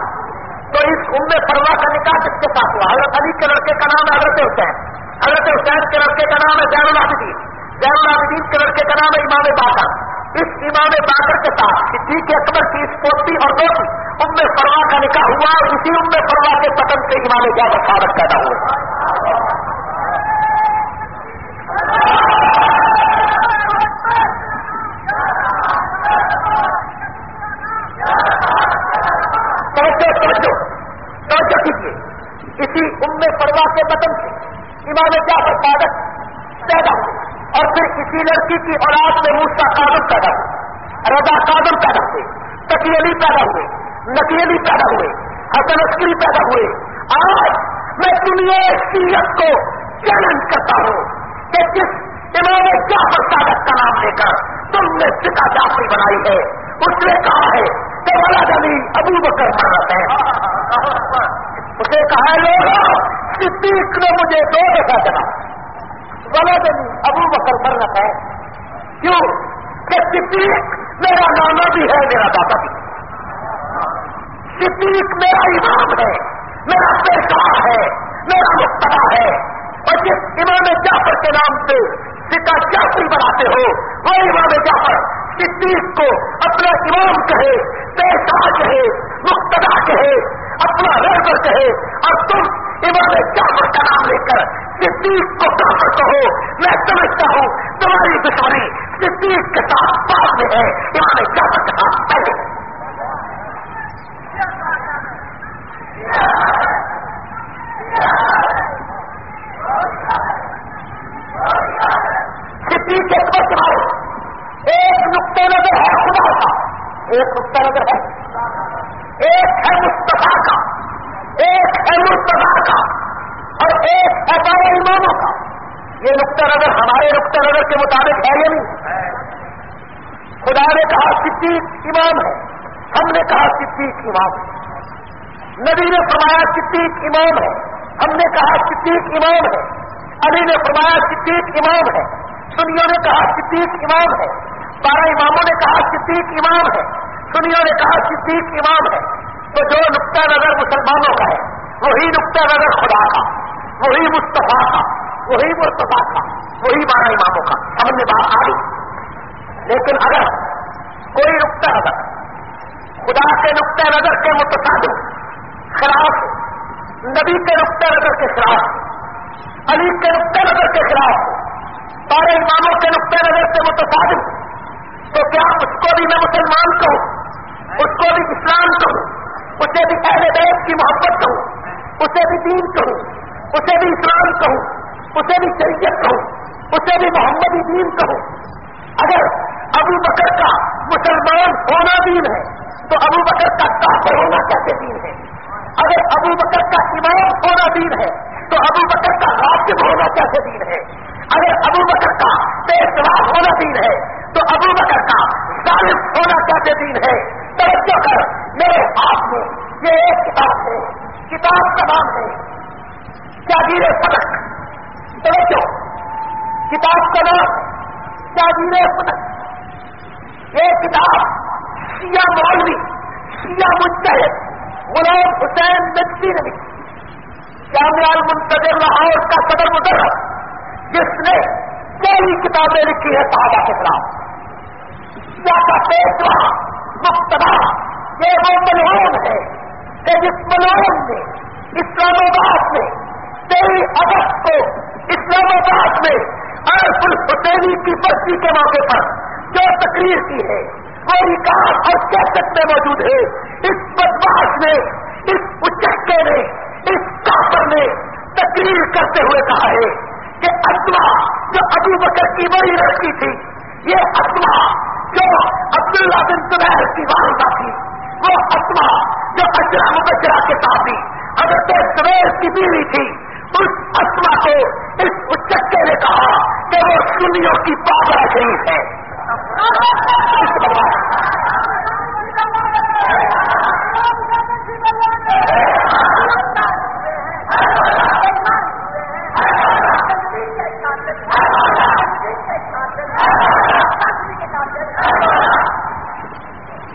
تو اس ام فروا کا نکاح کس کے ساتھ ہوا؟ حضرت علی کے لڑکے کا نام ہے حضرت حسین۔ حضرت حسین کے لڑکے کا نام ہے زین العابدین۔ زین العابدین کے لڑکے کا نام ہے امام باقر اس امام باقر کے ساتھ، صدیق اکبر کی اس پوتی اور دوستی، ام فروا کا نکاح ہوا اور اسی ام فروا کے پسند سے امام جابر فارغ پیدا ہوئے۔ کیجیے۔ اسی ام پروا کے بدن سے امام جعفر صادق پیدا ہوئے۔ اور پھر اسی لڑکی کی اولاد میں موسا قادم پیدا ہوئے رضا قادم پیدا ہوئے، تقی علی پیدا ہوئے، نقی علی پیدا ہوئے، حسن عسکری پیدا ہوئے۔ آج میں دنیا سیرت کو چیلنج کرتا ہوں کہ جس امام جعفر صادق کا نام لے کر تم نے سکا جعفری بنائی ہے، اس نے کہا ہے کہ ولاد علی ابو بکر مرت ہے اسے کہا لوگ صدیق نے مجھے دو دفعہ چلا ولاد علی ابو ہے۔ کیوں؟ کہ صدیق میرا نانا بھی ہے، میرا دادا بھی۔ صدیق میرا امام ہے، میرا پیشہ ہے، میرا مقتدا ہے۔ اور جس امام جعفر کے نام سے سکا جعفری بناتے ہو وہ امام جعفر صدیق کو اپنا امام کہے، پیشہ کہے مقتدا کہے، اپنا رہبر کہے۔ اور تم امام جعفر کا نام لے کر صدیق کو کافر کہو، میں سمجھتا ہوں، تمہاری دشمنی صدیق کے ساتھ بعد میں ہے یعنی امام جعفر کے ساتھ پہلے۔ صدیق کے سب تمہارے ایک نقطۂ نظر ہے خدا کا، ایک نقطۂ نظر ہے۔ ایک ہے مستفا کا، ایک ہے مستفا کا۔ اور ایک ہے بارہ اماموں کا۔ یہ نقطۂ نظر ہمارے نقطۂ نظر کے مطابق ہے یا نہیں؟ خدا نے کہا صدیق امام ہے۔ ہم نے کہا صدیق امام ہے۔ نبی نے فرمایا صدیق امام ہے۔ ہم نے کہا صدیق امام ہے۔ علی نے فرمایا صدیق امام ہے۔ سنیوں نے کہا صدیق امام ہے۔ بارہ اماموں نے کہا صدیق امام ہے۔ سنیوں نے کہا صدیق امام ہے۔ تو جو نقطہ نظر مسلمانوں کا ہے، وہی نقطہ نظر خدا کا۔ وہی مصطفیٰ کا، وہی مرتبہ کا، وہی بارہ اماموں کا۔ سمجھ میں بات آ گئی لیکن اگر کوئی نقطہ نظر، خدا کے نقطۂ نظر کے متصادم، خلاف، نبی کے نقطۂ نظر کے خلاف، علی کے نقطۂ نظر کے خلاف، سارے اماموں کے نقطۂ نظر سے متصادم، تو کیا اس کو بھی میں مسلمان کہوں؟ اس کو بھی اسلام کہوں؟ اسے بھی اہل بیت کی محبت کہوں؟ اسے بھی دین کہوں؟ اسے بھی اسلام کہوں اسے بھی شریعت کہوں اسے بھی محمدی دین کہوں اگر ابو بکر کا مسلمان ہونا دین ہے، تو ابو بکر کا کافر ہونا کیسے دین ہے؟ اگر ابو بکر کا امام ہونا دین ہے، تو ابو بکر کا راشد ہونا کیسے دین ہے؟ اگر ابو بکر کا پیشوا ہونا دین ہے، تو ابو بکر کا ظالم ہونا کیسے دین ہے؟ توجہ کر، میرے ہاتھ میں یہ ایک کتاب ہے، کتاب کا نام ہے جاگیر پتک توجہ۔ کتاب کا نام جاگیر پتک یہ کتاب شیعہ مولوی، شیعہ مجتہد، غلام حسین نقصی نے جامعہ المنتظر لاہور کا صدر مدرس، جس نے کئی کتابیں لکھی ہے صحابہ کے خلاف۔ یا کا پیشوا مقتدا یہ وہ ملون ہے کہ جس ملون نے اسلام آباد میں تیئی اگست کو اسلام آباد میں ارف الحسینی کی برسی کے موقع پر جو تقریر کی ہے؟ وہ رکاس اور کیسٹ میں موجود ہے؟ اس بدماش نے، اس اچکے نے، اس کافر نے تقریر کرتے ہوئے کہا ہے کہ اسما جو ابو بکر کی بڑی لڑکی تھی، یہ اسما جو عبداللہ بن زبیر کی والدہ تھی، وہ اسما جو اجرا مبجرا کے ساتھ تھی، حضرت سویر کی بیوی تھی۔ اس اسما کو اس اچکے نے کہا کہ وہ سنیوں کی پاپڑا شریف ہے۔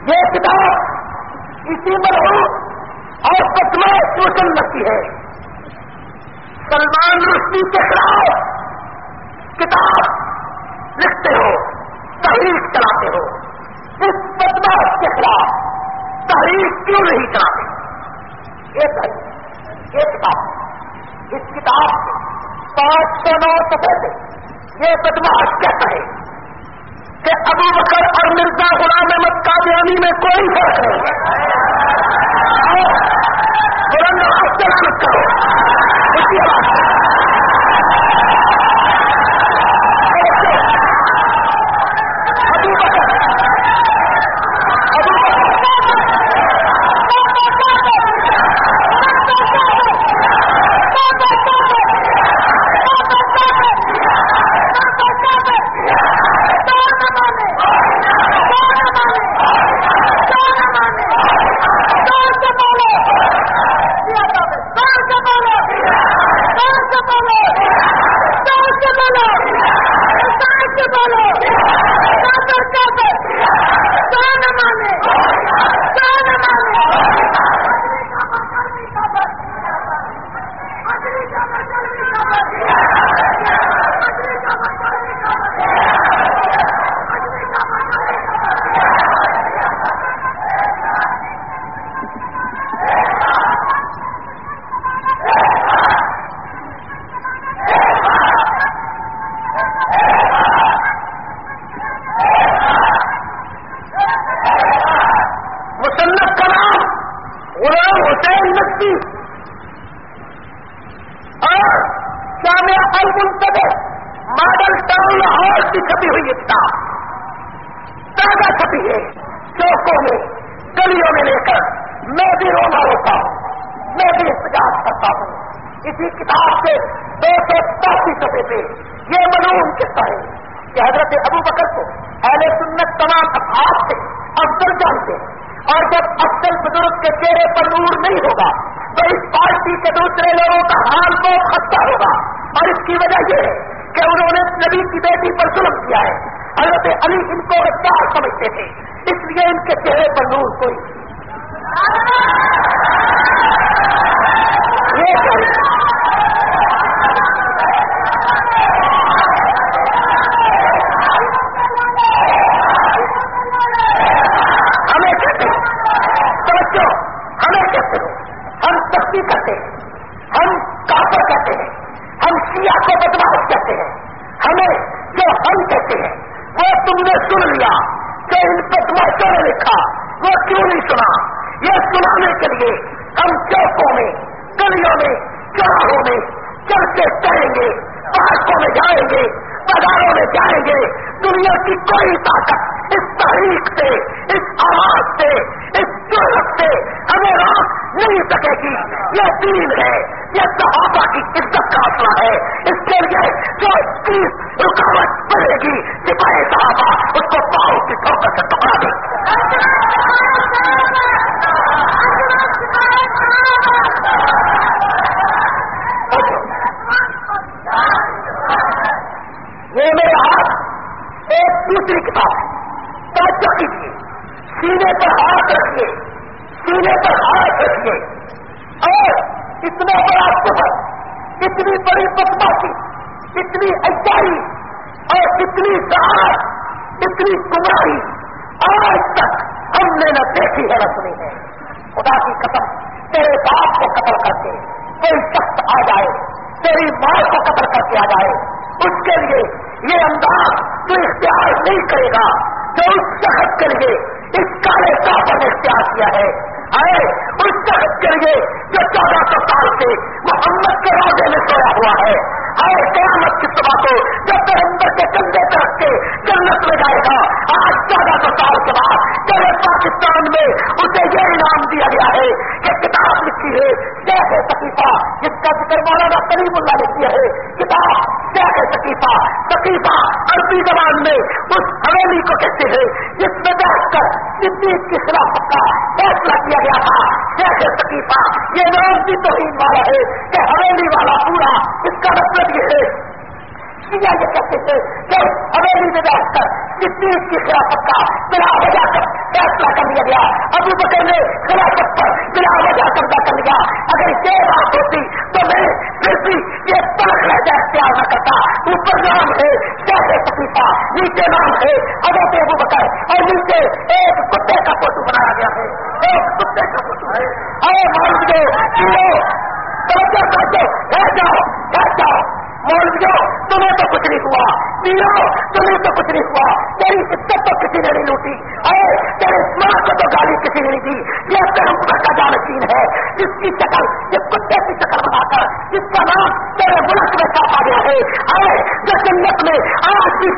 یہ کتاب اسی مرحوم اور پتلا سوشل لگتی ہے۔ سلمان رشتی کے خلاف کتاب لکھتے ہو تحریر چلاتے ہو۔ اس بدماش کے خلاف تحریر کیوں نہیں چلاتے؟ یہ یہ کتاب اس کتاب سے پانچ سو نو سفے سے یہ بدماش کہتا ہے کہ ابو بکر اور مرزا غلام احمد قادیانی میں کوئی فرق نہیں۔ بلند آواز کرو۔ کوئی رکاوٹ پڑے گی سپاہی صحابہ اس کو پاؤ کی ٹھوکر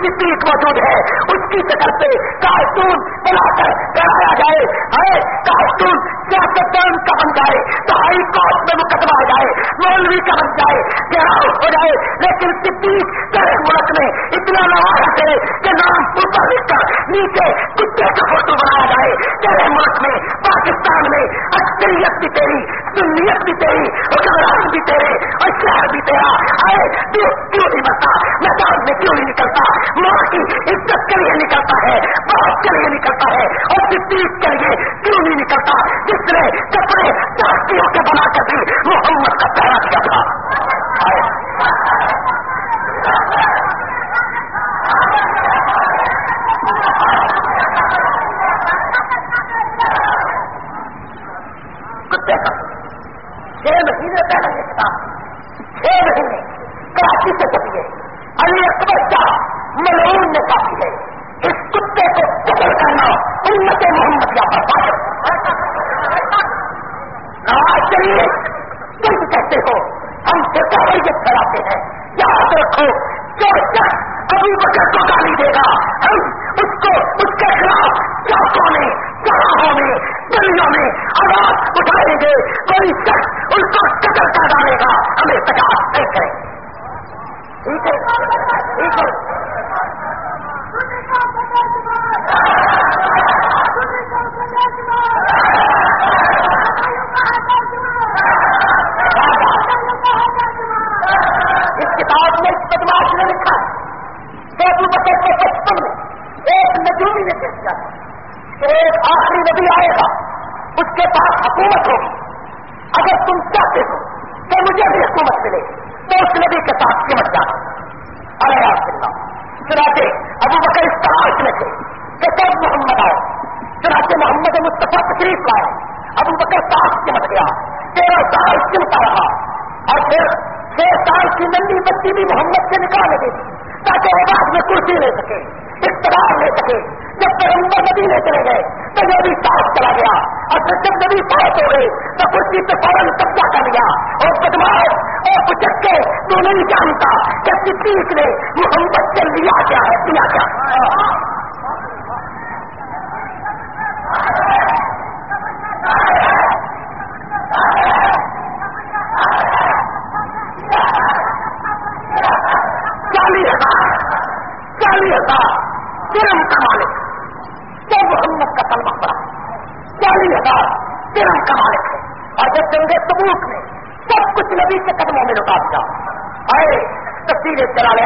کی پیٹ موجود ہے، اس کی شکل سے کارٹون بنا کر کرایا جائے۔ ارے کارٹون سیاستدان کا بن جائے، تو ہائی کورٹ میں مقدمہ ہو جائے، مولوی کا بن جائے گہراؤ ہو جائے۔ لیکن صدیق ملک میں اتنا نواز ہے کہ نام اوپر لکھ کر نیچے ہے۔ کرا چلا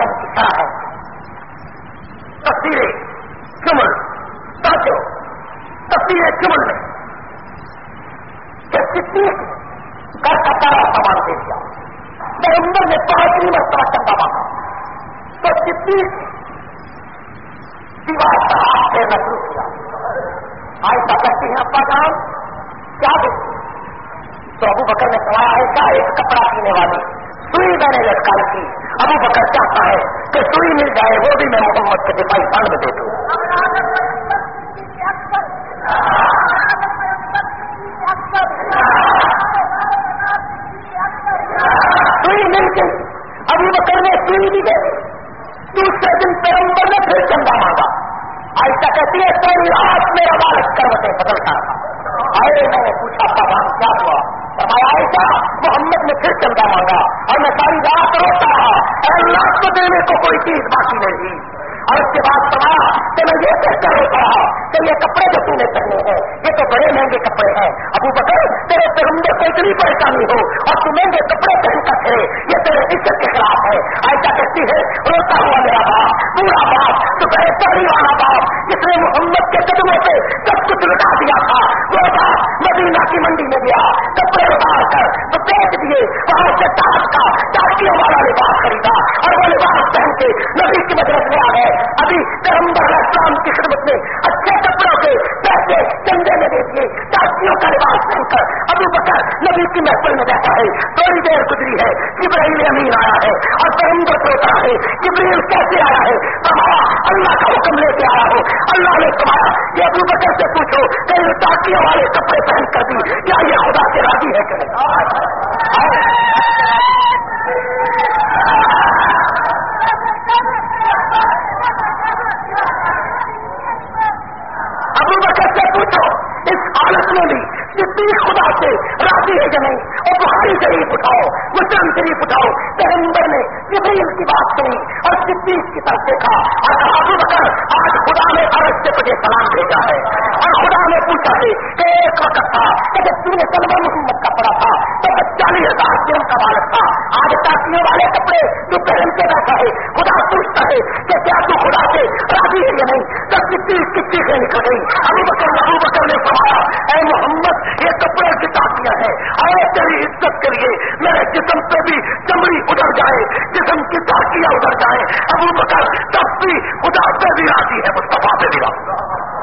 اس حالت جتنی خدا سے راضی ہے کہ نہیں اور بخاری شریف اٹھاؤ مسلم شریف اٹھاؤ، پیغمبر نے جبریل کی بات سنی اور صدیق کی طرف دیکھا اور ابو بکر، آج خدا نے عرض سے تجھے سلام بھیجا ہے اور خدا نے پوچھا ہے کہ ایک وقت تھا کہ جب تم نے محمد کا پڑا تھا، تو چالیس ہزار درم کا بالک تھا۔ آج ٹاکیوں والے کپڑے تو پہن کے بیٹھا ہے، خدا پوچھتا ہے کہ کیا تو خدا سے راضی ہے یا نہیں؟ تو کتنی کتنی سے نکل گئی ابو بکر ابو بکر نے فرمایا، اے محمد، یہ کپڑے کی ٹاکیاں ہیں۔ اور تیری عزت کے لیے میرے جسم پہ بھی چمڑی ادھر جائے، جسم کی ٹاکیاں ادھر جائیں۔ ابو بکر، تب بھی خدا پہ بھی راضی ہے، مصطفیٰ پہ بھی راضی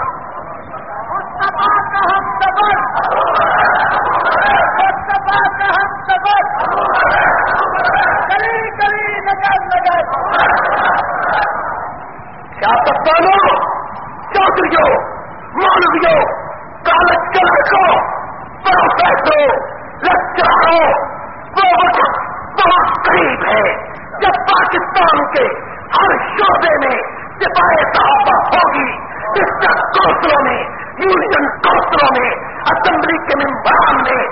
کیا سکتانو چودھریوں مولویوں کالج کے لڑکوں پروفیسروں لیکچروں وہ وقت بہت قریب ہے جب پاکستان کے ہر شعبے میں سپاہی صحابہ ہوگی ڈسٹرکٹ کونسلوں میں یونین کونسلوں میں اسمبلی کے ممبران میں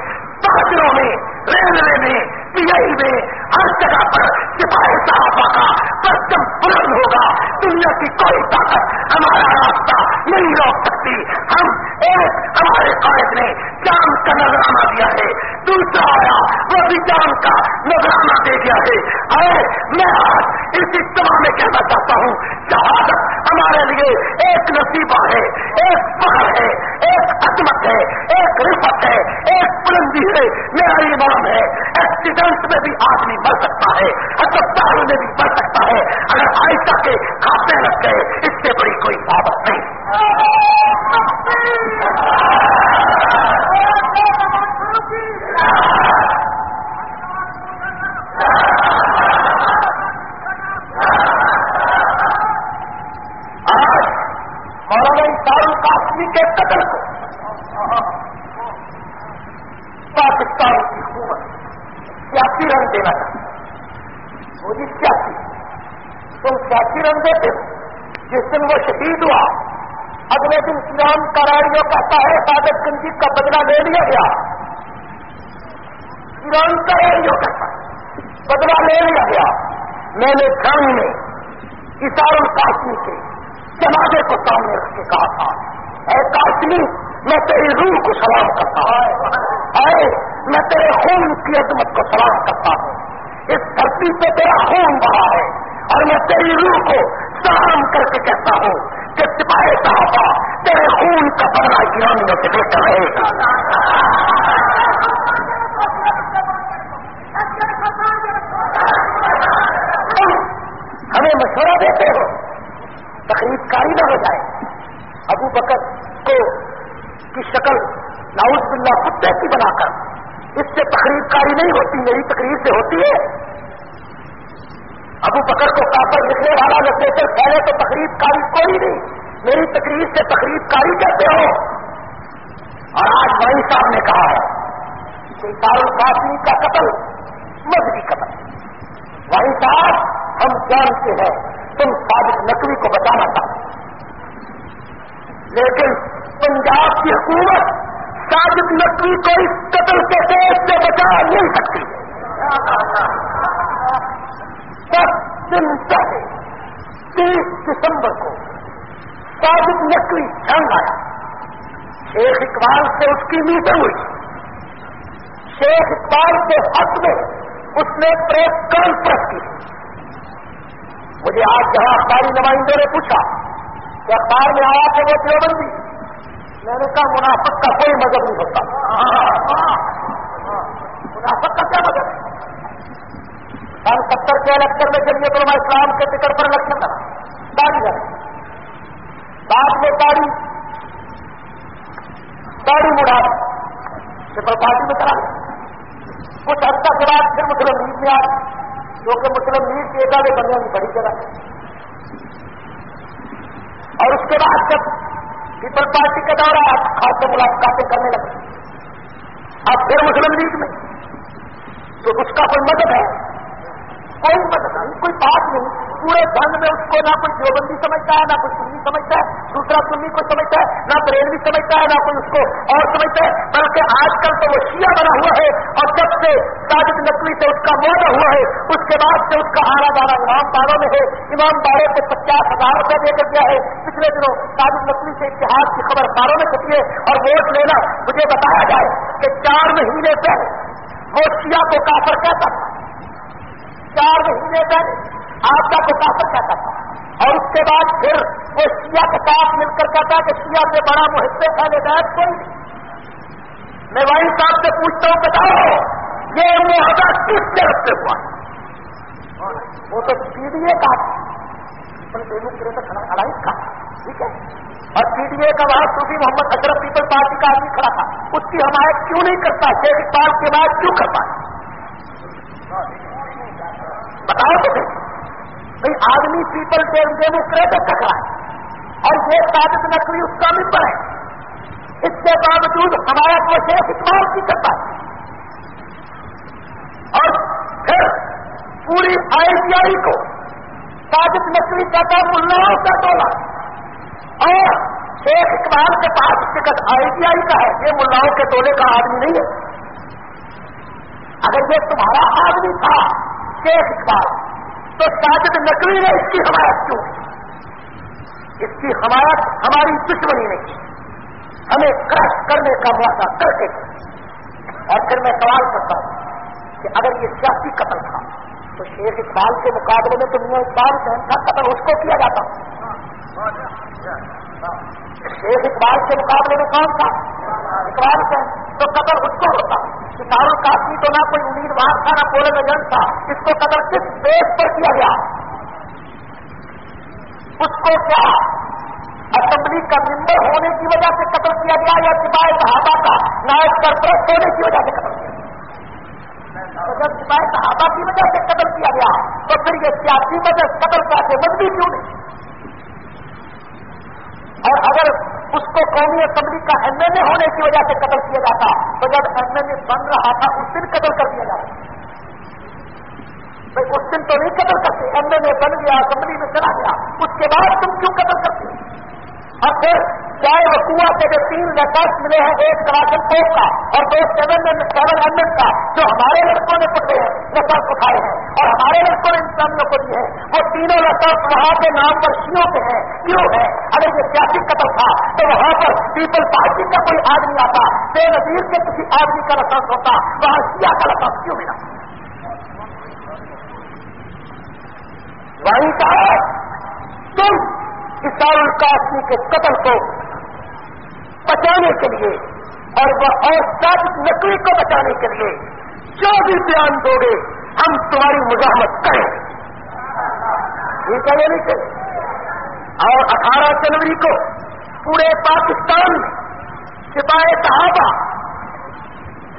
تاجروں میں ریلوے میں پی آئی میں ہر جگہ پر سپاہی صحابہ کا پرچم بلند ہوگا دنیا کی کوئی طاقت ہمارا راستہ نہیں روک سکتی ہم ایک ہمارے قائد نے جان کا نظرانہ دیا ہے دوسرا آیا وہ بھی جان کا نظرانہ دے دیا ہے اور میں آج اس اجتماع میں کہنا چاہتا ہوں شہادت ہمارے لیے ایک نصیب ہے ایک فخر ہے ایک عظمت ہے ایک رفت ہے ایک بلندی ہے میرا ایمان ہے ایکسیڈنٹ میں بھی آدمی مر سکتا ہے ہسپتال میں بھی مر سکتا ہے۔ اگر آئسا کے کھاتے لگ گئے، اس سے بڑی کوئی بابت نہیں۔ کے قتل کو، پاکستان سیاسی رنگ دینا چاہتی مودی سیاسی۔ تم سیاسی رنگ دیتے جس دن وہ شہید ہوا، اگلے دن ایران کراریوں کہتا ہے سادت گنجی کا بدلہ لے لیا گیا۔ ایران کراریوں کہتا ہے بدلہ لے لیا گیا۔ میں نے گھر میں کسان القاسمی کے جنازے کو سامنے رکھ کے کہا تھا، اے کاشمی میں تیری روح کو سلام کرتا ہوں۔ اے میں تیرے خون کی عظمت کو سلام کرتا ہوں۔ اس دھرتی پہ تیرا خون بڑا ہے اور میں تیری روح کو سلام کر کے کہتا ہوں کہ سپاہی صاحبہ تیرے خون کا بدلا گرانیوں سے بہتر رہے گا۔ ہمیں مشورہ دیتے ہو۔ تقریب کاری نہ ہو جائے۔ ابو بکر کو کی شکل ناؤز بلّہ کتے کی بنا کر اس سے تقریب کاری نہیں ہوتی، میری تقریر سے ہوتی ہے۔ ابو بکر کو کافر لکھنے والا لگنے سے پہلے تو تقریب کاری کوئی نہیں، میری تقریر سے تقریب کاری کہتے ہو؟ اور آج بھائی صاحب نے کہا ہے کہ القاسمی کا قتل، مذہبی قتل۔ بھائی صاحب، ہم جانتے ہیں، تم صادق نقوی کو بچانا چاہتے لیکن پنجاب کی حکومت ساجد نقوی کو اس قتل کے دیش سے بچا نہیں سکتی۔ دس دن پہلے تیس دسمبر کو ساجد نقوی جنگ آیا۔ شیخ اقبال سے اس کی میٹنگ ہوئی۔ شیخ اقبال کے حق میں اس نے پریس کانفرنس کی۔ مجھے آج جہاں اخباری نمائندوں نے پوچھا کہ اخبار میں آیا کہ وہ دیوبندی۔ میں نے کہا، منافق کا کوئی مذہب نہیں ہوتا۔ منافق کا کیا مذہب؟ ہے سن ستر کے الیکشن میں جب یہ اسلام کے ٹکٹ پر الیکشن لگا داڑھی لگا بعد میں داڑھی داڑھی مڑا سپر پارٹی میں کرا کچھ عرصہ کے بعد پھر مسلم لیگ میں آ جو کہ مسلم لیگ کے ایک بننے میں بڑی جگہ۔ اور اس کے بعد جب پیپل پارٹی کا دورہ خاص ملاقاتیں کرنے لگے۔ اب پھر مسلم لیگ میں۔ تو اس کا کوئی مدد ہے؟ کوئی مدد نہیں، کوئی بات نہیں۔ پورے دھن میں اس کو نہ کوئی دیوبندی سمجھتا ہے، نہ کوئی سنی سمجھتا ہے، دوسرا سنی کو سمجھتا ہے، نہ بریلوی سمجھتا ہے، نہ کوئی اس کو اور سمجھتا ہے، بلکہ آج کل تو وہ شیعہ بنا ہوا ہے۔ اور جب سے ساجد نقوی سے اس کا موٹا ہوا ہے، اس کے بعد سے اس کا آنا جانا امام داروں میں ہے۔ امام داروں کو پچاس ہزار روپئے دے کر دیا ہے۔ پچھلے دنوں ساجد نقوی سے اتحاد کی خبر داروں میں چھپی اور ووٹ لینا، مجھے بتایا جائے کہ چار مہینے پہلے وہ شیعہ کو کافر کہتا تھا۔ چار مہینے پہلے آپ کا تو کافر کہتا تھا۔ اور اس کے بعد پھر وہ شیعہ کے ساتھ مل کر کہتا کہ شیعہ سے بڑا محبت پھیلے گئے کوئی میں وہی صاحب سے پوچھتا ہوں، بتاؤ، یہ معاہدہ کس طرف سے ہوا؟ وہ تو پی ڈی اے کا اڑائیس کا ٹھیک ہے؟ اور پی ڈی اے کا وہاں صوفی محمد اشرف پیپل پارٹی کا آدمی کھڑا تھا۔ اس کی حمایت کیوں نہیں کرتا؟ شیخ اقبال کے بعد کیوں کرتا؟ بتاؤ تو بھائی آدمی پیپل ڈیموکریٹک کا ہے اور یہ ثابت نقلی اس کا ممبر ہے۔ اس کے باوجود حمایت وہ شیخ اقبال کی کرتا ہے۔ اور پھر پوری آئی ٹی آئی کو ساجد نقلی کا تھا ملاؤں کا ٹولا اور شیخ اقبال کے پاس ٹکٹ آئی ٹی آئی کا ہے یہ ملاؤں کے ٹولے کا آدمی نہیں ہے۔ اگر یہ تمہارا آدمی تھا، شیخ اقبال، تو ساجد نقوی نے اس کی حمایت کیوں اس کی حمایت ہماری دشمنی نے کی۔ ہمیں کرش کرنے کا موقع کر کے اور پھر میں سوال کرتا ہوں کہ اگر یہ سیاسی قتل تھا تو شیخ اقبال کے مقابلے میں تو میاں اقبال کا قتل اس کو کیا جاتا؟ ایک اقبال کے مقابلے میں کون تھا؟ اقبال سے۔ تو قدر اس کو ہوتا۔ کسان کافی تو نہ کوئی امیدوار تھا، نہ پورے ایجنٹ تھا۔ اس کو قدر کس بیس پر کیا گیا؟ اس کو کیا؟ اسمبلی کا ممبر ہونے کی وجہ سے قتل کیا گیا یا سپاہی صحابہ کا نائب سرپرست ہونے کی وجہ سے قتل کیا؟ گیا جب سپاہی صحابہ کی وجہ سے قتل کیا گیا تو پھر یہ سیاسی وجہ قتل کا سے مندی کیوں نہیں؟ اور اگر اس کو قومی اسمبلی کا ایم ایل اے ہونے کی وجہ سے قتل کیا جاتا، تو جب ایم ایل اے بن رہا تھا، اس دن قتل کر دیا جاتا۔ بھائی، اس دن تو نہیں قتل کرتے، ایم ایل اے بن گیا، اسمبلی میں چلا گیا۔ اس کے بعد تم کیوں قتل کرتے؟ اور پھر چاہے وہ کنواں سے جو تین ریکارڈ ملے ہیں، ایک کراشن پوسٹ کا اور دو سیون سیون ہنڈریڈ کا جو ہمارے لڑکوں نے پکڑے ہیں ریکارڈ اٹھائے ہیں۔ اور ہمارے لڑکوں نے انسانیوں کو دیے ہیں۔ وہ تینوں ریکارڈ وہاں کے نام پر شیوں کے ہیں کیوں ہے اگر یہ سیاسی قتل تھا۔ تو وہاں پر پیپل پارٹی کا کوئی آدمی آتا، بے نظیر کے کسی آدمی کا لسانس ہوتا، وہاں سیاہ کا لسانس کیوں ملا؟ وہیں کہا، تم کسان القاسمی کے قتل کو بچانے کے لیے اور وہ اور سب نقلی کو بچانے کے لیے جو بھی بیان دو گے ہم تمہاری مزاحمت کریں۔ یہ کہنے نہیں چاہیے اور اٹھارہ جنوری کو پورے پاکستان میں سپاہی صحابہ،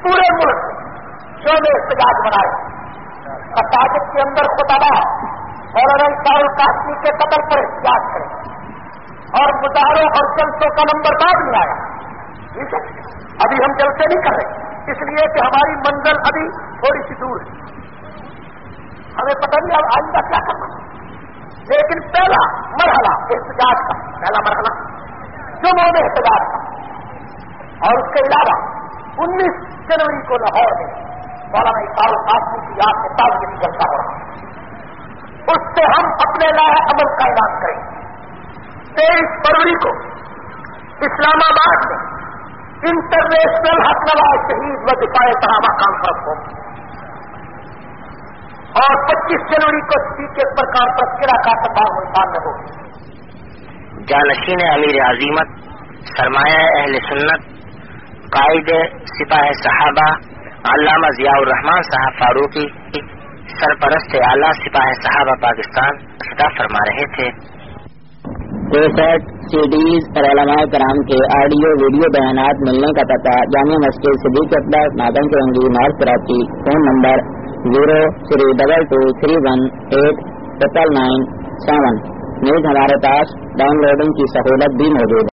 پورے ملک جو نے احتجاج بنائے مساجد کے اندر خطبہ مولانا اشار القاسمی کے قتل پر احتجاج کریں۔ اور مظاہروں اور جلسوں کا نمبر بعد میں آیا۔ ٹھیک ہے ابھی ہم جلسے نہیں کر رہے۔ اس لیے کہ ہماری منزل ابھی تھوڑی سی دور ہے۔ ہمیں پتہ نہیں اب آئندہ کیا کرنا۔ لیکن پہلا مرحلہ احتجاج کا۔ پہلا مرحلہ۔ جو میں احتجاج کا۔ اور اس کے علاوہ انیس جنوری کو لاہور میں مولانا اقبال قاسمی کی یاد کے ساتھ یہ جلسہ ہو رہا اس سے ہم اپنے لاہ عمل کا اعلان کریں۔ گے تیئیس فروری کو اسلام آباد میں انٹرنیشنل حق نواز شہید و دفاع صحابہ کانفرنس ہو اور پچیس جنوری کو اسپیکر پر کانفرنس کرا کا سفا ملتان میں ہو۔ جانشین امیر عظیمت، سرمایہ اہل سنت، قائد سپاہ صحابہ، علامہ ضیاء الرحمان صاحب فاروقی، سرپرست اعلیٰ سپاہ صحابہ پاکستان خطاب فرما رہے تھے۔ کیسٹ سی ڈیز اور علماء کرام کے آڈیو ویڈیو بیانات ملنے کا پتہ جامع مسجد صدیق اکبر نادن Korangi March Karachi, phone number zero three double two three one eight triple nine seven. News ہمارے پاس ڈاؤن لوڈنگ کی سہولت بھی موجود ہے۔